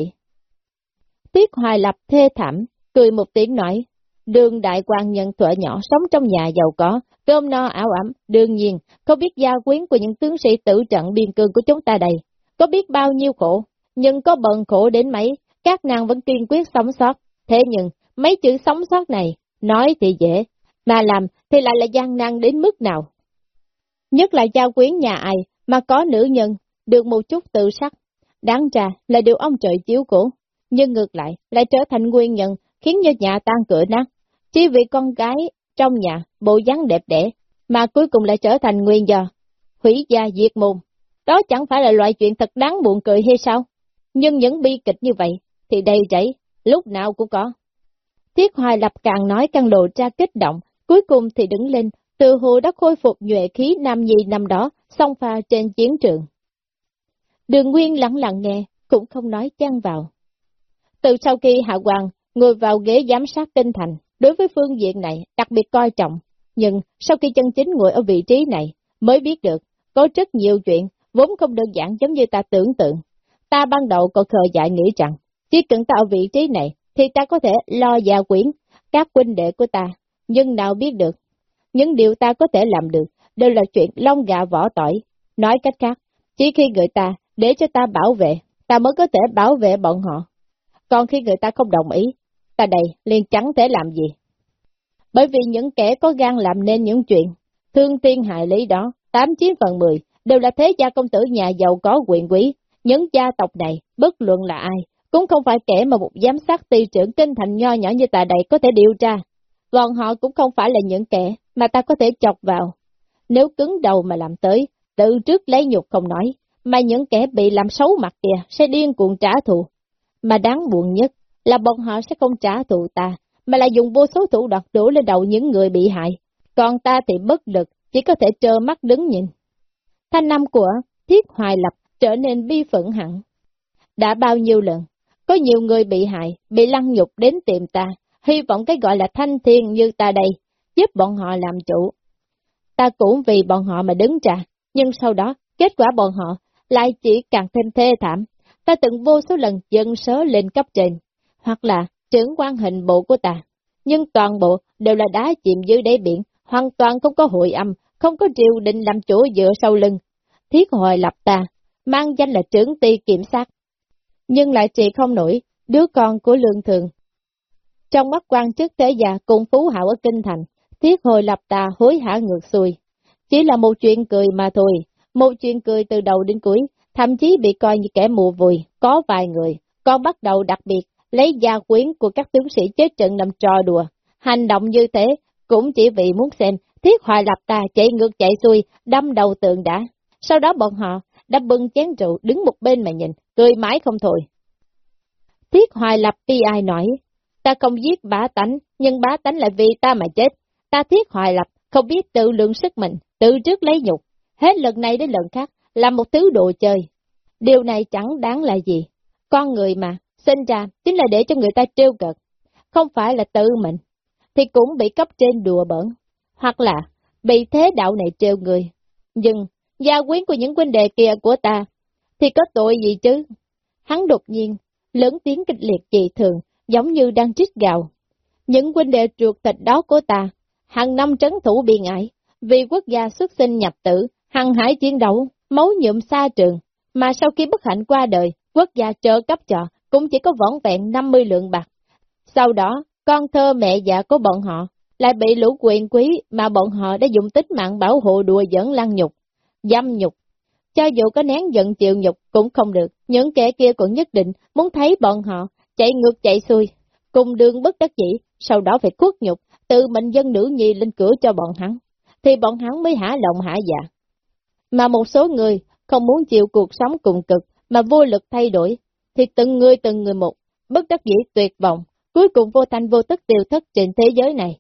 Tiết Hoài Lập thê thảm, cười một tiếng nói, đường đại quan nhân thuở nhỏ sống trong nhà giàu có, cơm no ảo ẩm, đương nhiên, không biết gia quyến của những tướng sĩ tử trận biên cương của chúng ta đây, có biết bao nhiêu khổ, nhưng có bận khổ đến mấy, các nàng vẫn kiên quyết sống sót. Thế nhưng, mấy chữ sống sót này, nói thì dễ, mà làm thì lại là gian nan đến mức nào. Nhất là gia quyến nhà ai mà có nữ nhân, được một chút tự sắc, đáng trà là điều ông trời chiếu cổ, nhưng ngược lại lại trở thành nguyên nhân khiến cho nhà tan cửa nát. Chỉ vì con gái trong nhà bộ dáng đẹp đẽ mà cuối cùng lại trở thành nguyên do, hủy gia diệt môn. Đó chẳng phải là loại chuyện thật đáng buồn cười hay sao? Nhưng những bi kịch như vậy thì đầy rẫy, lúc nào cũng có. Thiết Hoài Lập càng nói càng lộ ra kích động, cuối cùng thì đứng lên, từ hồ đã khôi phục nhuệ khí nam nhi năm đó, song pha trên chiến trường. Đường Nguyên lặng lặng nghe, cũng không nói chăng vào. Từ sau khi Hạ Hoàng ngồi vào ghế giám sát kinh thành, đối với phương diện này đặc biệt coi trọng, nhưng sau khi chân chính ngồi ở vị trí này, mới biết được, có rất nhiều chuyện, vốn không đơn giản giống như ta tưởng tượng. Ta ban đầu còn khờ dại nghĩ rằng, chỉ cần ta ở vị trí này, thì ta có thể lo gia quyến, các huynh đệ của ta, nhưng nào biết được, những điều ta có thể làm được, đều là chuyện lông gà vỏ tỏi. Nói cách khác, chỉ khi người ta để cho ta bảo vệ, ta mới có thể bảo vệ bọn họ. Còn khi người ta không đồng ý, ta đây liền chẳng thể làm gì. Bởi vì những kẻ có gan làm nên những chuyện, thương tiên hại lý đó, 89 phần 10, đều là thế gia công tử nhà giàu có quyền quý. Những gia tộc này, bất luận là ai, cũng không phải kẻ mà một giám sát ty trưởng kinh thành nho nhỏ như ta đây có thể điều tra. Bọn họ cũng không phải là những kẻ mà ta có thể chọc vào. Nếu cứng đầu mà làm tới, tự trước lấy nhục không nói, mà những kẻ bị làm xấu mặt kìa sẽ điên cuồng trả thù. Mà đáng buồn nhất là bọn họ sẽ không trả thù ta, mà là dùng vô số thủ đoạn đổ lên đầu những người bị hại. Còn ta thì bất lực, chỉ có thể trơ mắt đứng nhìn. Thanh năm của Thiết Hoài Lập trở nên bi phẫn hẳn. Đã bao nhiêu lần, có nhiều người bị hại, bị lăng nhục đến tìm ta, hy vọng cái gọi là thanh thiên như ta đây, giúp bọn họ làm chủ. Ta cũng vì bọn họ mà đứng ra, nhưng sau đó, kết quả bọn họ lại chỉ càng thêm thê thảm. Ta từng vô số lần dân sớ lên cấp trên, hoặc là trưởng quan hình bộ của ta, nhưng toàn bộ đều là đá chìm dưới đáy biển, hoàn toàn không có hội âm, không có triều đình làm chủ dựa sau lưng. Thiết hồi lập ta, mang danh là trưởng ty kiểm sát, nhưng lại trị không nổi, đứa con của lương thường. Trong mắt quan chức thế già cùng phú hảo ở kinh thành, thiết hồi lập ta hối hả ngược xuôi. Chỉ là một chuyện cười mà thôi, một chuyện cười từ đầu đến cuối, thậm chí bị coi như kẻ mù vùi, có vài người, còn bắt đầu đặc biệt lấy gia quyến của các tướng sĩ chết trận làm trò đùa. Hành động như thế cũng chỉ vì muốn xem thiết hoài lập ta chạy ngược chạy xuôi, đâm đầu tượng đã. Sau đó bọn họ đã bưng chén rượu đứng một bên mà nhìn, cười mãi không thôi. Thiết hoài lập bi ai nói, ta không giết bá tánh, nhưng bá tánh lại vì ta mà chết. Ta thiết hoài lập, không biết tự lượng sức mình, tự trước lấy nhục, hết lần này đến lần khác, là một thứ đồ chơi. Điều này chẳng đáng là gì. Con người mà, sinh ra chính là để cho người ta trêu cợt, không phải là tự mình, thì cũng bị cấp trên đùa bẩn, hoặc là bị thế đạo này trêu người. Nhưng, gia quyến của những huynh đệ kia của ta, thì có tội gì chứ? Hắn đột nhiên, lớn tiếng kịch liệt dị thường, giống như đang trích gạo. Những huynh đệ ruột thịt đó của ta, hàng năm trấn thủ biên ải, vì quốc gia xuất sinh nhập tử, hăng hải chiến đấu, máu nhuộm xa trường, mà sau khi bất hạnh qua đời, quốc gia trợ cấp cho, cũng chỉ có vỏn vẹn 50 lượng bạc. Sau đó, con thơ mẹ già của bọn họ lại bị lũ quyền quý mà bọn họ đã dùng tích mạng bảo hộ đùa dẫn lăng nhục, dâm nhục. Cho dù có nén giận chịu nhục cũng không được, những kẻ kia cũng nhất định muốn thấy bọn họ chạy ngược chạy xuôi, cùng đường bất đắc dĩ, sau đó phải khuất nhục, tự mình dân nữ nhi lên cửa cho bọn hắn, thì bọn hắn mới hả lòng hả dạ. Mà một số người không muốn chịu cuộc sống cùng cực mà vô lực thay đổi, thì từng người từng người một, bất đắc dĩ tuyệt vọng, cuối cùng vô thanh vô tức tiêu thất trên thế giới này.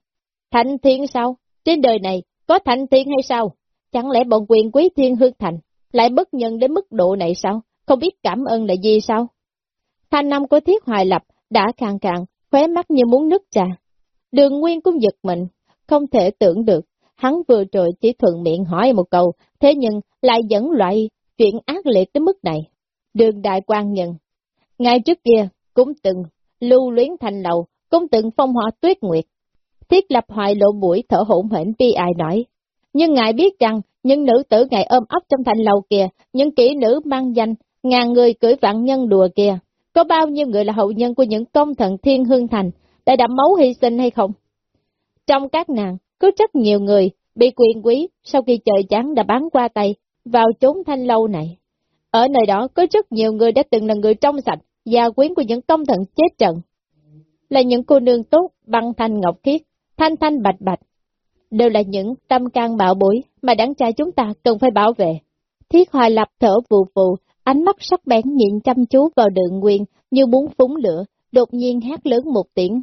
Thành thiên sao? Trên đời này có thành thiên hay sao? Chẳng lẽ bọn quyền quý thiên hương thành lại bất nhân đến mức độ này sao? Không biết cảm ơn là gì sao? Thanh năm của thiết hoài lập đã càng càng, khóe mắt như muốn nứt trà. Đường Nguyên cũng giật mình, không thể tưởng được, hắn vừa rồi chỉ thuận miệng hỏi một câu, thế nhưng lại dẫn loại chuyện ác liệt tới mức này. Đường đại quan nhân, ngay trước kia cũng từng lưu luyến thành lầu, cũng từng phong hỏa tuyết nguyệt. Thiết lập hoài lộ mũi thở hổn hển bi ai nói. Nhưng ngài biết rằng, những nữ tử ngài ôm ấp trong thành lầu kia, những kỹ nữ mang danh, ngàn người cưỡi vạn nhân đùa kia, có bao nhiêu người là hậu nhân của những công thần thiên hương thành, đã đậm máu hy sinh hay không? Trong các nàng, có rất nhiều người bị quyền quý sau khi trời chán đã bán qua tay vào chốn thanh lâu này. Ở nơi đó có rất nhiều người đã từng là người trong sạch, gia quyến của những công thần chết trận. Là những cô nương tốt, băng thanh ngọc khiết, thanh thanh bạch bạch. Đều là những tâm can bạo bối mà đáng trai chúng ta cần phải bảo vệ. Thiết hoài lập thở vụ vụ, ánh mắt sắc bén nhìn chăm chú vào đường nguyên như muốn phúng lửa, đột nhiên hát lớn một tiếng.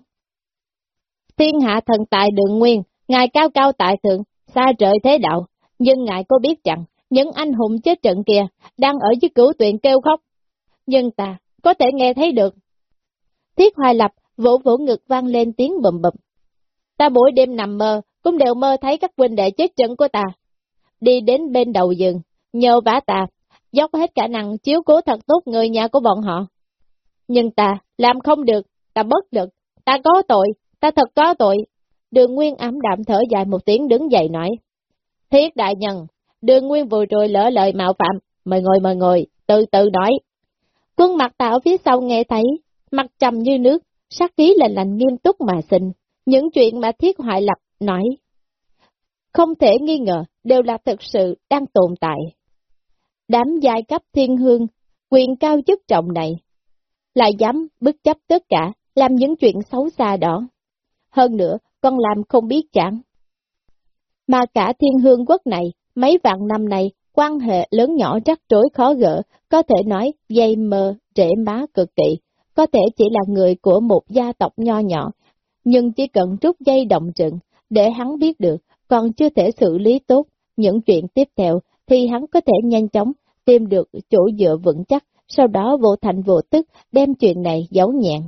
Thiên hạ thần tại đường nguyên, ngài cao cao tại thượng, xa trời thế đạo, nhưng ngài có biết rằng, những anh hùng chết trận kia đang ở dưới cửu tuyện kêu khóc. Nhưng ta có thể nghe thấy được. Thiết hoài lập vỗ vỗ ngực vang lên tiếng bầm bầm. Ta mỗi đêm nằm mơ, cũng đều mơ thấy các huynh đệ chết trận của ta. Đi đến bên đầu giường, nhờ vả ta, dốc hết khả năng chiếu cố thật tốt người nhà của bọn họ. Nhưng ta làm không được, ta bất lực, ta có tội, ta thật có tội. Đường Nguyên ám đạm thở dài một tiếng đứng dậy nói. Thiết đại nhân, đường Nguyên vừa rồi lỡ lời mạo phạm, mời ngồi mời ngồi, từ từ nói. Quân mặt tạo phía sau nghe thấy, mặt trầm như nước, sát khí lạnh lạnh nghiêm túc mà sinh. Những chuyện mà Thiết Hoại Lập nói, không thể nghi ngờ, đều là thực sự đang tồn tại. Đám giai cấp thiên hương, quyền cao chức trọng này, lại dám bất chấp tất cả, làm những chuyện xấu xa đó. Hơn nữa, con làm không biết chẳng. Mà cả thiên hương quốc này, mấy vạn năm này, quan hệ lớn nhỏ rắc rối khó gỡ, có thể nói dây mơ, trễ má cực kỳ, có thể chỉ là người của một gia tộc nho nhỏ, nhưng chỉ cần rút dây động trận, để hắn biết được, còn chưa thể xử lý tốt những chuyện tiếp theo, thì hắn có thể nhanh chóng tìm được chỗ dựa vững chắc, sau đó vô thành vô tức đem chuyện này giấu nhẹn.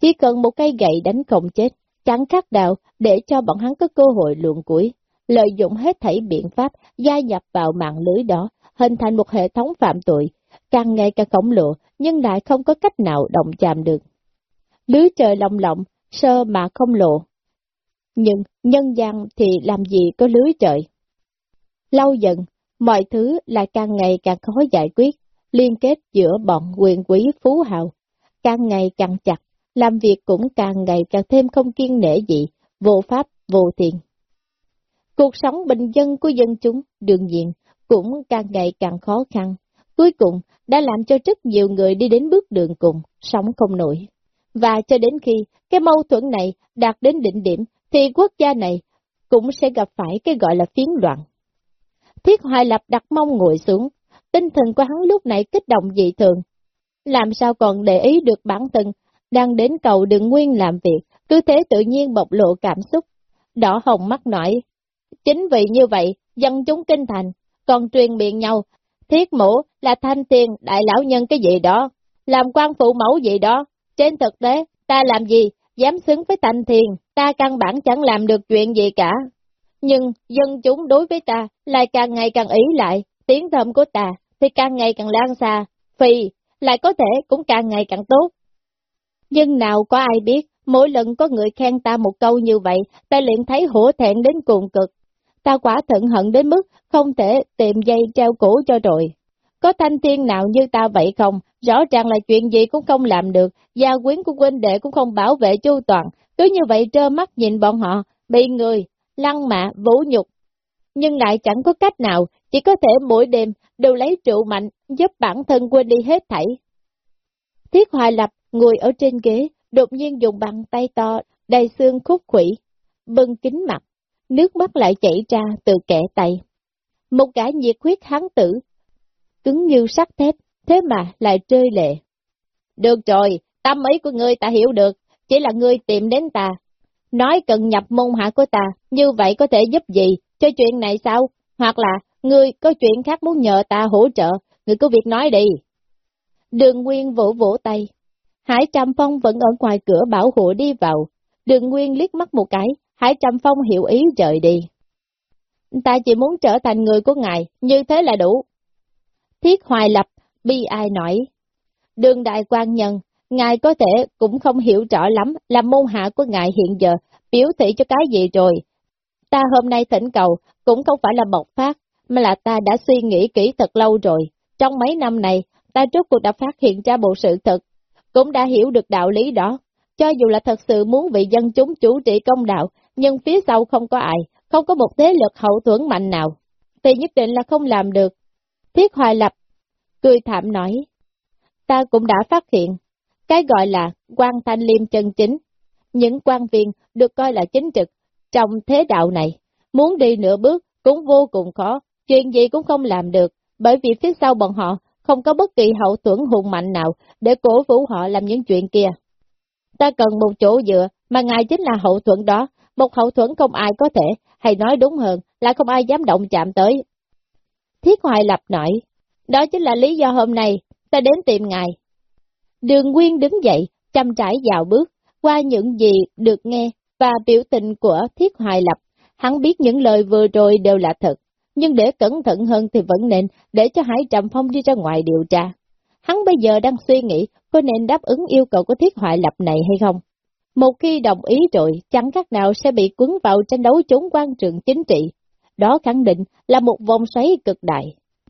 Chỉ cần một cây gậy đánh không chết, chẳng khác đạo để cho bọn hắn có cơ hội luồn cuối, lợi dụng hết thảy biện pháp gia nhập vào mạng lưới đó, hình thành một hệ thống phạm tội, càng ngày càng khổng lồ nhưng lại không có cách nào động chạm được. Lưới trời lồng lộng, sơ mà không lộ. Nhưng nhân gian thì làm gì có lưới trời? Lâu dần, mọi thứ lại càng ngày càng khó giải quyết, liên kết giữa bọn quyền quý phú hào, càng ngày càng chặt, làm việc cũng càng ngày càng thêm không kiên nể gì, vô pháp, vô tiền. Cuộc sống bình dân của dân chúng, đương nhiên, cũng càng ngày càng khó khăn, cuối cùng đã làm cho rất nhiều người đi đến bước đường cùng, sống không nổi. Và cho đến khi cái mâu thuẫn này đạt đến đỉnh điểm, thì quốc gia này cũng sẽ gặp phải cái gọi là phiến loạn. Thiết Hoài Lập đặt mông ngồi xuống, tinh thần của hắn lúc này kích động dị thường. Làm sao còn để ý được bản thân, đang đến cầu đừng nguyên làm việc, cứ thế tự nhiên bộc lộ cảm xúc. Đỏ hồng mắt nổi. Chính vì như vậy, dân chúng kinh thành, còn truyền miệng nhau, thiết mũ là thanh tiền đại lão nhân cái gì đó, làm quan phụ mẫu gì đó. Trên thực tế, ta làm gì, dám xứng với thanh thiền, ta căn bản chẳng làm được chuyện gì cả. Nhưng dân chúng đối với ta lại càng ngày càng ý lại, tiếng thơm của ta thì càng ngày càng lan xa, phi lại có thể cũng càng ngày càng tốt. Nhưng nào có ai biết, mỗi lần có người khen ta một câu như vậy, ta liền thấy hổ thẹn đến cùng cực. Ta quả thận hận đến mức không thể tìm dây treo cổ cho rồi. Có thanh thiên nào như ta vậy không? Rõ ràng là chuyện gì cũng không làm được, gia quyến của huynh đệ cũng không bảo vệ chu toàn, cứ như vậy trơ mắt nhìn bọn họ, bị người, lăng mạ, vũ nhục. Nhưng lại chẳng có cách nào, chỉ có thể mỗi đêm đều lấy rượu mạnh giúp bản thân quên đi hết thảy. Thiết Hoài Lập ngồi ở trên ghế, đột nhiên dùng bàn tay to, đầy xương khúc khủy, bưng kính mặt, nước mắt lại chảy ra từ kẻ tay. Một gã nhiệt huyết hán tử, cứng như sắt thép, thế mà lại rơi lệ. Được rồi, tâm ý của ngươi ta hiểu được, chỉ là ngươi tìm đến ta. Nói cần nhập môn hạ của ta, như vậy có thể giúp gì cho chuyện này sao? Hoặc là, ngươi có chuyện khác muốn nhờ ta hỗ trợ, ngươi có việc nói đi. Đường Nguyên vỗ vỗ tay. Hải Trầm Phong vẫn ở ngoài cửa bảo hộ đi vào. Đường Nguyên liếc mắt một cái, Hải Trầm Phong hiểu ý rời đi. Ta chỉ muốn trở thành người của ngài, như thế là đủ. Thiết Hoài Lập, bi ai nói. Đường Đại quan Nhân, ngài có thể cũng không hiểu rõ lắm là môn hạ của ngài hiện giờ biểu thị cho cái gì rồi. Ta hôm nay thỉnh cầu cũng không phải là bộc phát, mà là ta đã suy nghĩ kỹ thật lâu rồi. Trong mấy năm này, ta rốt cuộc đã phát hiện ra bộ sự thật, cũng đã hiểu được đạo lý đó. Cho dù là thật sự muốn vị dân chúng chủ trị công đạo, nhưng phía sau không có ai, không có một thế lực hậu thuẫn mạnh nào, thì nhất định là không làm được. Thiết Hoài Lập, cười thảm nói, ta cũng đã phát hiện, cái gọi là quan thanh liêm chân chính, những quan viên được coi là chính trực trong thế đạo này, muốn đi nửa bước cũng vô cùng khó, chuyện gì cũng không làm được, bởi vì phía sau bọn họ không có bất kỳ hậu thuẫn hùng mạnh nào để cổ vũ họ làm những chuyện kia. Ta cần một chỗ dựa, mà ngài chính là hậu thuẫn đó, một hậu thuẫn không ai có thể, hay nói đúng hơn là không ai dám động chạm tới. Thiết Hoài Lập nói, đó chính là lý do hôm nay ta đến tìm ngài. Đường Nguyên đứng dậy, chăm trải dạo bước, qua những gì được nghe và biểu tình của Thiết Hoài Lập, hắn biết những lời vừa rồi đều là thật, nhưng để cẩn thận hơn thì vẫn nên để cho Hải Trầm Phong đi ra ngoài điều tra. Hắn bây giờ đang suy nghĩ có nên đáp ứng yêu cầu của Thiết hoại Lập này hay không. Một khi đồng ý rồi, chẳng khác nào sẽ bị cuốn vào tranh đấu chống quan trường chính trị. Đó khẳng định là một vòng xoáy cực đại.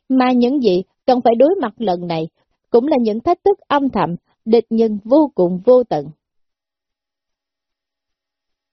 Mà những gì cần phải đối mặt lần này cũng là những thách thức âm thầm, địch nhân vô cùng vô tận.